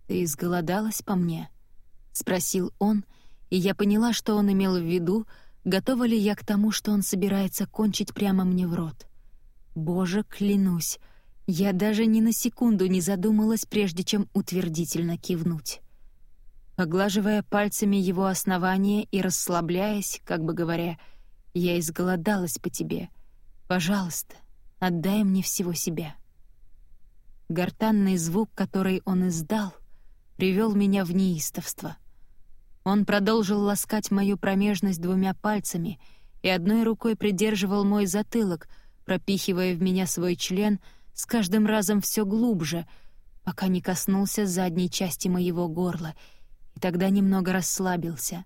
«Ты изголодалась по мне?» — спросил он, и я поняла, что он имел в виду, готова ли я к тому, что он собирается кончить прямо мне в рот. Боже, клянусь, я даже ни на секунду не задумалась, прежде чем утвердительно кивнуть. Поглаживая пальцами его основание и расслабляясь, как бы говоря, «Я изголодалась по тебе. Пожалуйста, отдай мне всего себя». Гортанный звук, который он издал, привел меня в неистовство. Он продолжил ласкать мою промежность двумя пальцами и одной рукой придерживал мой затылок, пропихивая в меня свой член с каждым разом все глубже, пока не коснулся задней части моего горла — и тогда немного расслабился.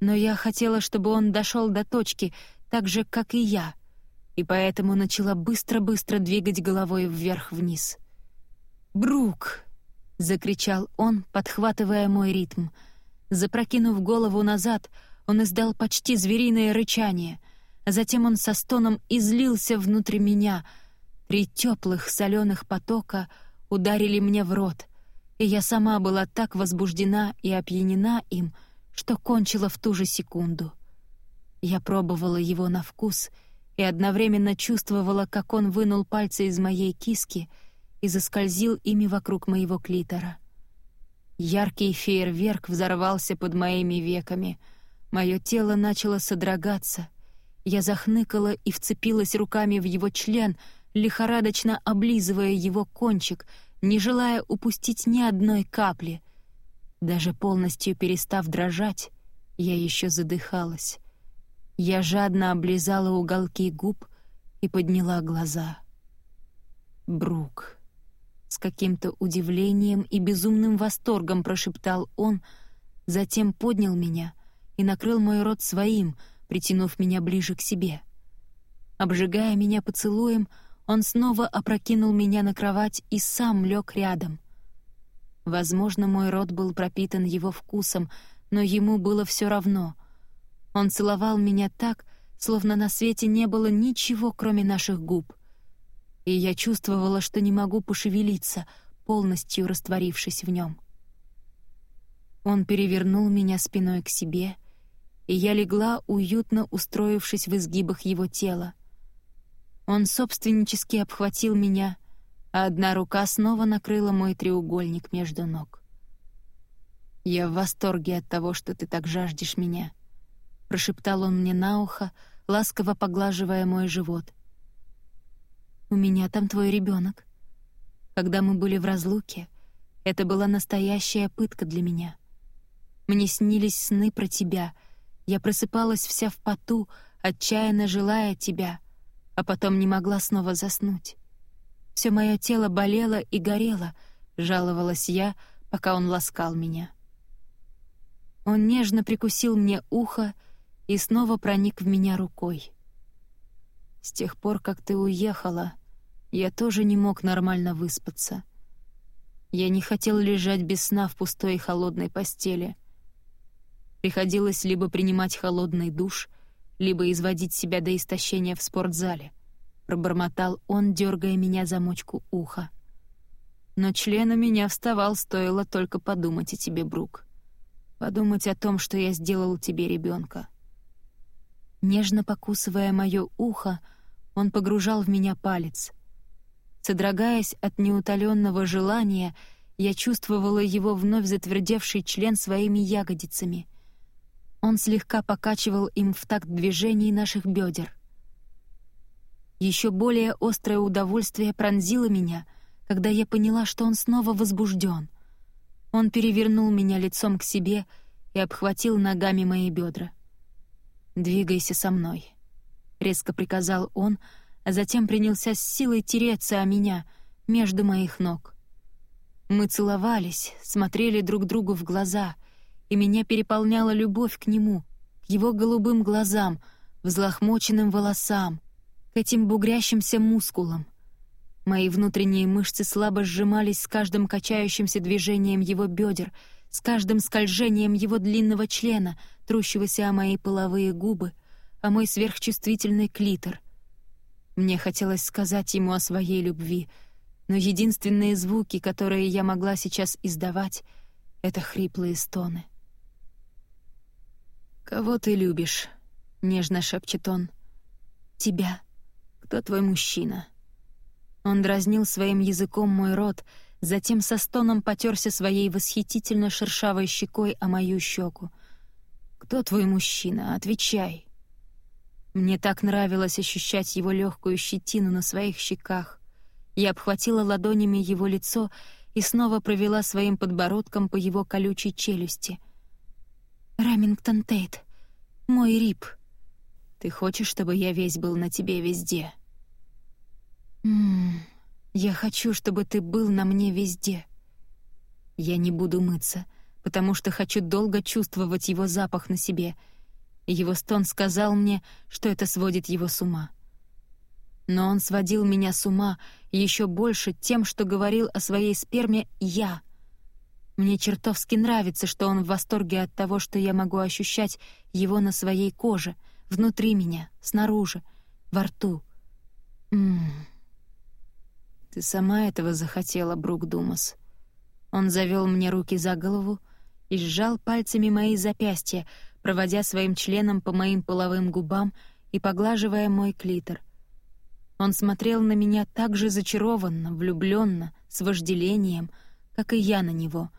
Но я хотела, чтобы он дошел до точки так же, как и я, и поэтому начала быстро-быстро двигать головой вверх-вниз. «Брук!» — закричал он, подхватывая мой ритм. Запрокинув голову назад, он издал почти звериное рычание, затем он со стоном излился внутрь меня. Три теплых соленых потока ударили мне в рот, и я сама была так возбуждена и опьянена им, что кончила в ту же секунду. Я пробовала его на вкус и одновременно чувствовала, как он вынул пальцы из моей киски и заскользил ими вокруг моего клитора. Яркий фейерверк взорвался под моими веками. Мое тело начало содрогаться. Я захныкала и вцепилась руками в его член, лихорадочно облизывая его кончик — не желая упустить ни одной капли. Даже полностью перестав дрожать, я еще задыхалась. Я жадно облизала уголки губ и подняла глаза. «Брук», — с каким-то удивлением и безумным восторгом прошептал он, затем поднял меня и накрыл мой рот своим, притянув меня ближе к себе. Обжигая меня поцелуем, — он снова опрокинул меня на кровать и сам лег рядом. Возможно, мой рот был пропитан его вкусом, но ему было все равно. Он целовал меня так, словно на свете не было ничего, кроме наших губ. И я чувствовала, что не могу пошевелиться, полностью растворившись в нем. Он перевернул меня спиной к себе, и я легла, уютно устроившись в изгибах его тела. Он собственнически обхватил меня, а одна рука снова накрыла мой треугольник между ног. «Я в восторге от того, что ты так жаждешь меня», — прошептал он мне на ухо, ласково поглаживая мой живот. «У меня там твой ребенок. Когда мы были в разлуке, это была настоящая пытка для меня. Мне снились сны про тебя. Я просыпалась вся в поту, отчаянно желая тебя — а потом не могла снова заснуть. Все мое тело болело и горело, жаловалась я, пока он ласкал меня. Он нежно прикусил мне ухо и снова проник в меня рукой. С тех пор, как ты уехала, я тоже не мог нормально выспаться. Я не хотел лежать без сна в пустой и холодной постели. Приходилось либо принимать холодный душ, либо изводить себя до истощения в спортзале. Пробормотал он, дергая меня за мочку уха. Но член у меня вставал, стоило только подумать о тебе, Брук. Подумать о том, что я сделал тебе ребенка. Нежно покусывая мое ухо, он погружал в меня палец. Содрогаясь от неутоленного желания, я чувствовала его вновь затвердевший член своими ягодицами — он слегка покачивал им в такт движений наших бедер. Еще более острое удовольствие пронзило меня, когда я поняла, что он снова возбужден. Он перевернул меня лицом к себе и обхватил ногами мои бедра. «Двигайся со мной». — резко приказал он, а затем принялся с силой тереться о меня между моих ног. Мы целовались, смотрели друг другу в глаза, и меня переполняла любовь к нему, к его голубым глазам, взлохмоченным волосам, к этим бугрящимся мускулам. Мои внутренние мышцы слабо сжимались с каждым качающимся движением его бедер, с каждым скольжением его длинного члена, трущегося о мои половые губы, о мой сверхчувствительный клитор. Мне хотелось сказать ему о своей любви, но единственные звуки, которые я могла сейчас издавать, — это хриплые стоны. «Кого ты любишь?» — нежно шепчет он. «Тебя. Кто твой мужчина?» Он дразнил своим языком мой рот, затем со стоном потерся своей восхитительно шершавой щекой о мою щеку. «Кто твой мужчина? Отвечай!» Мне так нравилось ощущать его легкую щетину на своих щеках. Я обхватила ладонями его лицо и снова провела своим подбородком по его колючей челюсти. «Рамингтон Тейт, мой Рип, ты хочешь, чтобы я весь был на тебе везде?» «Ммм, я хочу, чтобы ты был на мне везде. Я не буду мыться, потому что хочу долго чувствовать его запах на себе. Его стон сказал мне, что это сводит его с ума. Но он сводил меня с ума еще больше тем, что говорил о своей сперме «я». Мне чертовски нравится, что он в восторге от того, что я могу ощущать его на своей коже, внутри меня, снаружи, во рту. Ммм... «Ты сама этого захотела, Брук Думас». Он завел мне руки за голову и сжал пальцами мои запястья, проводя своим членом по моим половым губам и поглаживая мой клитор. Он смотрел на меня так же зачарованно, влюбленно, с вожделением, как и я на него,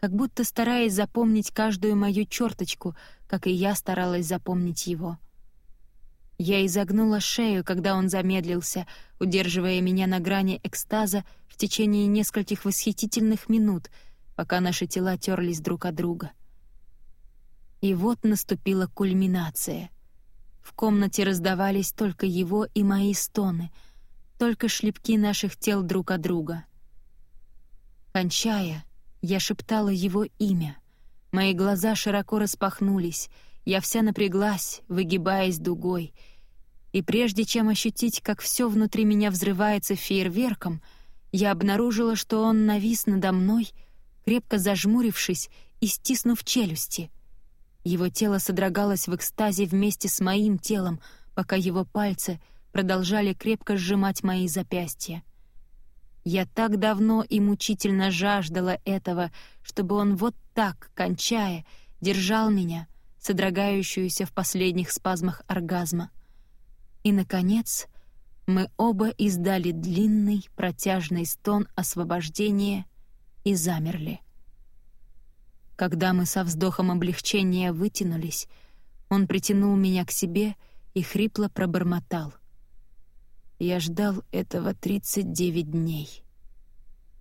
как будто стараясь запомнить каждую мою черточку, как и я старалась запомнить его. — я изогнула шею, когда он замедлился, удерживая меня на грани экстаза в течение нескольких восхитительных минут, пока наши тела терлись друг от друга. И вот наступила кульминация. В комнате раздавались только его и мои стоны, только шлепки наших тел друг от друга. Кончая, я шептала его имя. Мои глаза широко распахнулись, я вся напряглась, выгибаясь дугой — и прежде чем ощутить, как все внутри меня взрывается фейерверком, я обнаружила, что он навис надо мной, крепко зажмурившись и стиснув челюсти. Его тело содрогалось в экстазе вместе с моим телом, пока его пальцы продолжали крепко сжимать мои запястья. Я так давно и мучительно жаждала этого, чтобы он вот так, кончая, держал меня, содрогающуюся в последних спазмах оргазма — и, наконец, мы оба издали длинный протяжный стон освобождения и замерли. Когда мы со вздохом облегчения вытянулись, он притянул меня к себе и хрипло пробормотал. Я ждал этого 39 дней.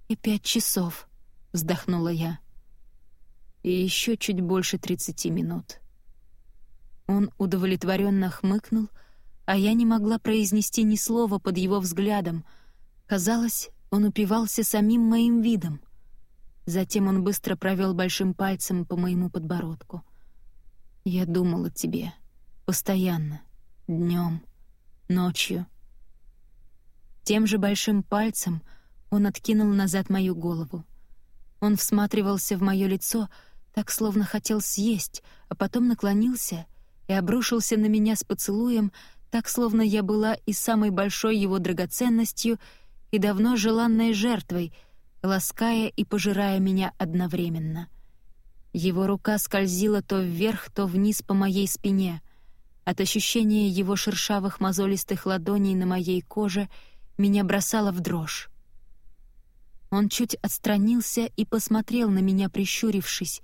«И пять часов», — вздохнула я. «И еще чуть больше 30 минут». Он удовлетворенно хмыкнул — а я не могла произнести ни слова под его взглядом. Казалось, он упивался самим моим видом. Затем он быстро провел большим пальцем по моему подбородку. «Я думал о тебе. Постоянно. Днем, ночью». Тем же большим пальцем он откинул назад мою голову. Он всматривался в мое лицо, так словно хотел съесть, а потом наклонился и обрушился на меня с поцелуем, так словно я была и самой большой его драгоценностью, и давно желанной жертвой, лаская и пожирая меня одновременно. Его рука скользила то вверх, то вниз по моей спине. От ощущения его шершавых мозолистых ладоней на моей коже меня бросало в дрожь. Он чуть отстранился и посмотрел на меня, прищурившись.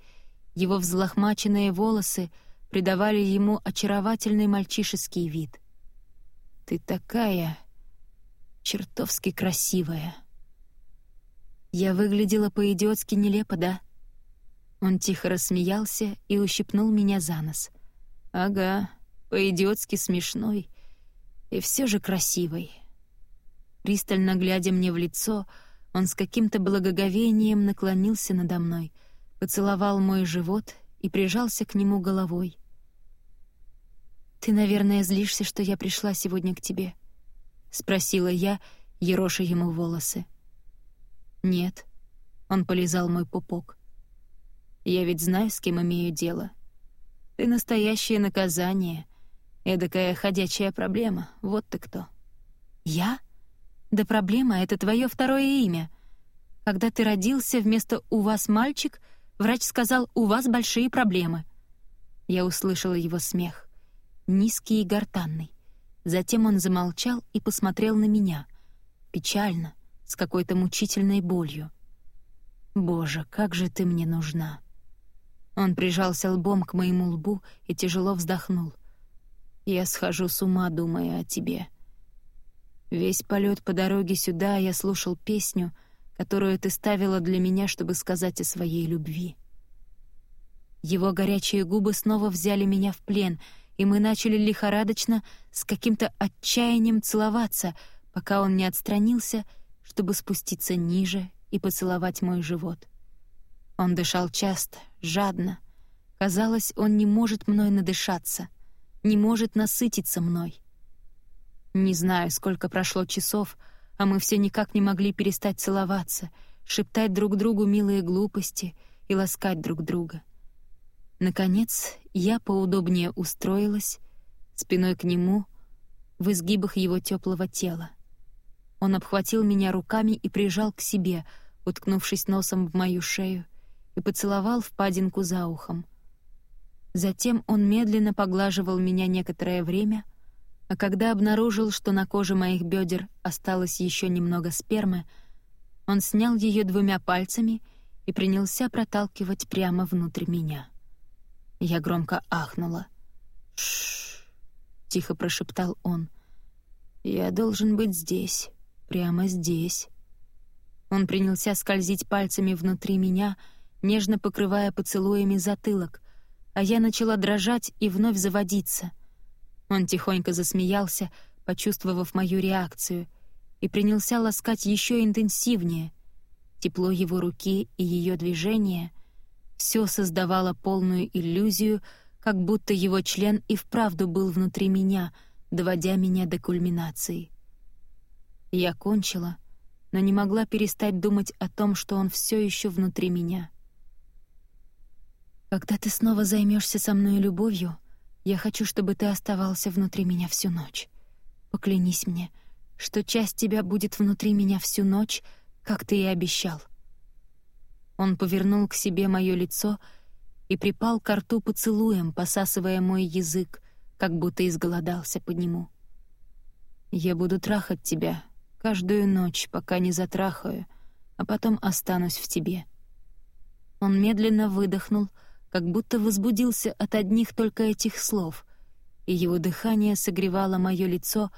Его взлохмаченные волосы придавали ему очаровательный мальчишеский вид — ты такая чертовски красивая. Я выглядела по-идиотски нелепо, да? Он тихо рассмеялся и ущипнул меня за нос. Ага, по-идиотски смешной. И все же красивой. Пристально глядя мне в лицо, он с каким-то благоговением наклонился надо мной, поцеловал мой живот и прижался к нему головой. «Ты, наверное, злишься, что я пришла сегодня к тебе?» — спросила я, ероша ему волосы. «Нет», — он полизал мой пупок. «Я ведь знаю, с кем имею дело. Ты настоящее наказание, эдакая ходячая проблема, вот ты кто». «Я? Да проблема — это твое второе имя. Когда ты родился, вместо «у вас мальчик» врач сказал «у вас большие проблемы». Я услышала его смех, низкий и гортанный. Затем он замолчал и посмотрел на меня, печально, с какой-то мучительной болью. «Боже, как же ты мне нужна!» Он прижался лбом к моему лбу и тяжело вздохнул. «Я схожу с ума, думая о тебе». Весь полет по дороге сюда я слушал песню, которую ты ставила для меня, чтобы сказать о своей любви. Его горячие губы снова взяли меня в плен — и мы начали лихорадочно, с каким-то отчаянием целоваться, пока он не отстранился, чтобы спуститься ниже и поцеловать мой живот. Он дышал часто, жадно. Казалось, он не может мной надышаться, не может насытиться мной. Не знаю, сколько прошло часов, а мы все никак не могли перестать целоваться, шептать друг другу милые глупости и ласкать друг друга. Наконец, я поудобнее устроилась, спиной к нему, в изгибах его теплого тела. Он обхватил меня руками и прижал к себе, уткнувшись носом в мою шею, и поцеловал впадинку за ухом. Затем он медленно поглаживал меня некоторое время, а когда обнаружил, что на коже моих бедер осталось еще немного спермы, он снял ее двумя пальцами и принялся проталкивать прямо внутрь меня. Я громко ахнула. «Ш-ш-ш», тихо прошептал он. «Я должен быть здесь, прямо здесь». Он принялся скользить пальцами внутри меня, нежно покрывая поцелуями затылок, а я начала дрожать и вновь заводиться. Он тихонько засмеялся, почувствовав мою реакцию, и принялся ласкать еще интенсивнее. Тепло его руки и ее движения все создавало полную иллюзию, как будто его член и вправду был внутри меня, доводя меня до кульминации. Я кончила, но не могла перестать думать о том, что он все еще внутри меня. «Когда ты снова займешься со мной любовью, я хочу, чтобы ты оставался внутри меня всю ночь. Поклянись мне, что часть тебя будет внутри меня всю ночь, как ты и обещал». Он повернул к себе мое лицо и припал к рту поцелуем, посасывая мой язык, как будто изголодался по нему. «Я буду трахать тебя каждую ночь, пока не затрахаю, а потом останусь в тебе». Он медленно выдохнул, как будто возбудился от одних только этих слов, и его дыхание согревало мое лицо,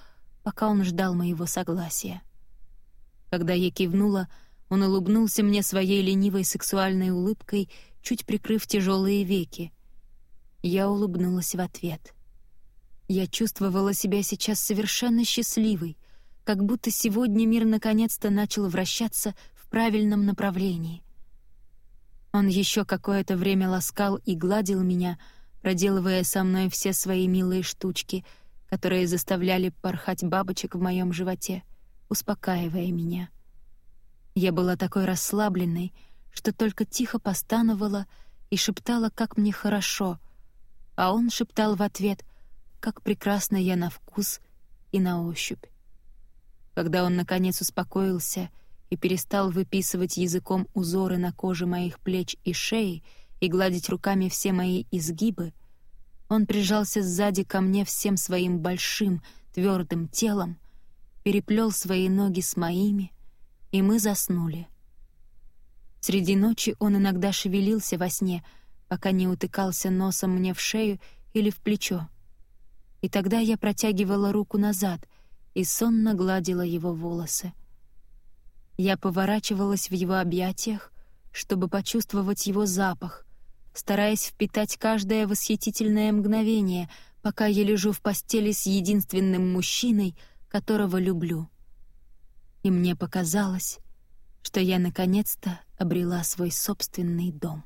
пока он ждал моего согласия. Когда я кивнула, он улыбнулся мне своей ленивой сексуальной улыбкой, чуть прикрыв тяжелые веки. Я улыбнулась в ответ. Я чувствовала себя сейчас совершенно счастливой, как будто сегодня мир наконец-то начал вращаться в правильном направлении. Он еще какое-то время ласкал и гладил меня, проделывая со мной все свои милые штучки, которые заставляли порхать бабочек в моем животе, успокаивая меня — я была такой расслабленной, что только тихо постановала и шептала, как мне хорошо, а он шептал в ответ, как прекрасно я на вкус и на ощупь. Когда он, наконец, успокоился и перестал выписывать языком узоры на коже моих плеч и шеи и гладить руками все мои изгибы, он прижался сзади ко мне всем своим большим, твердым телом, переплел свои ноги с моими — и мы заснули. Среди ночи он иногда шевелился во сне, пока не утыкался носом мне в шею или в плечо. И тогда я протягивала руку назад и сонно гладила его волосы. Я поворачивалась в его объятиях, чтобы почувствовать его запах, стараясь впитать каждое восхитительное мгновение, пока я лежу в постели с единственным мужчиной, которого люблю. И мне показалось, что я наконец-то обрела свой собственный дом.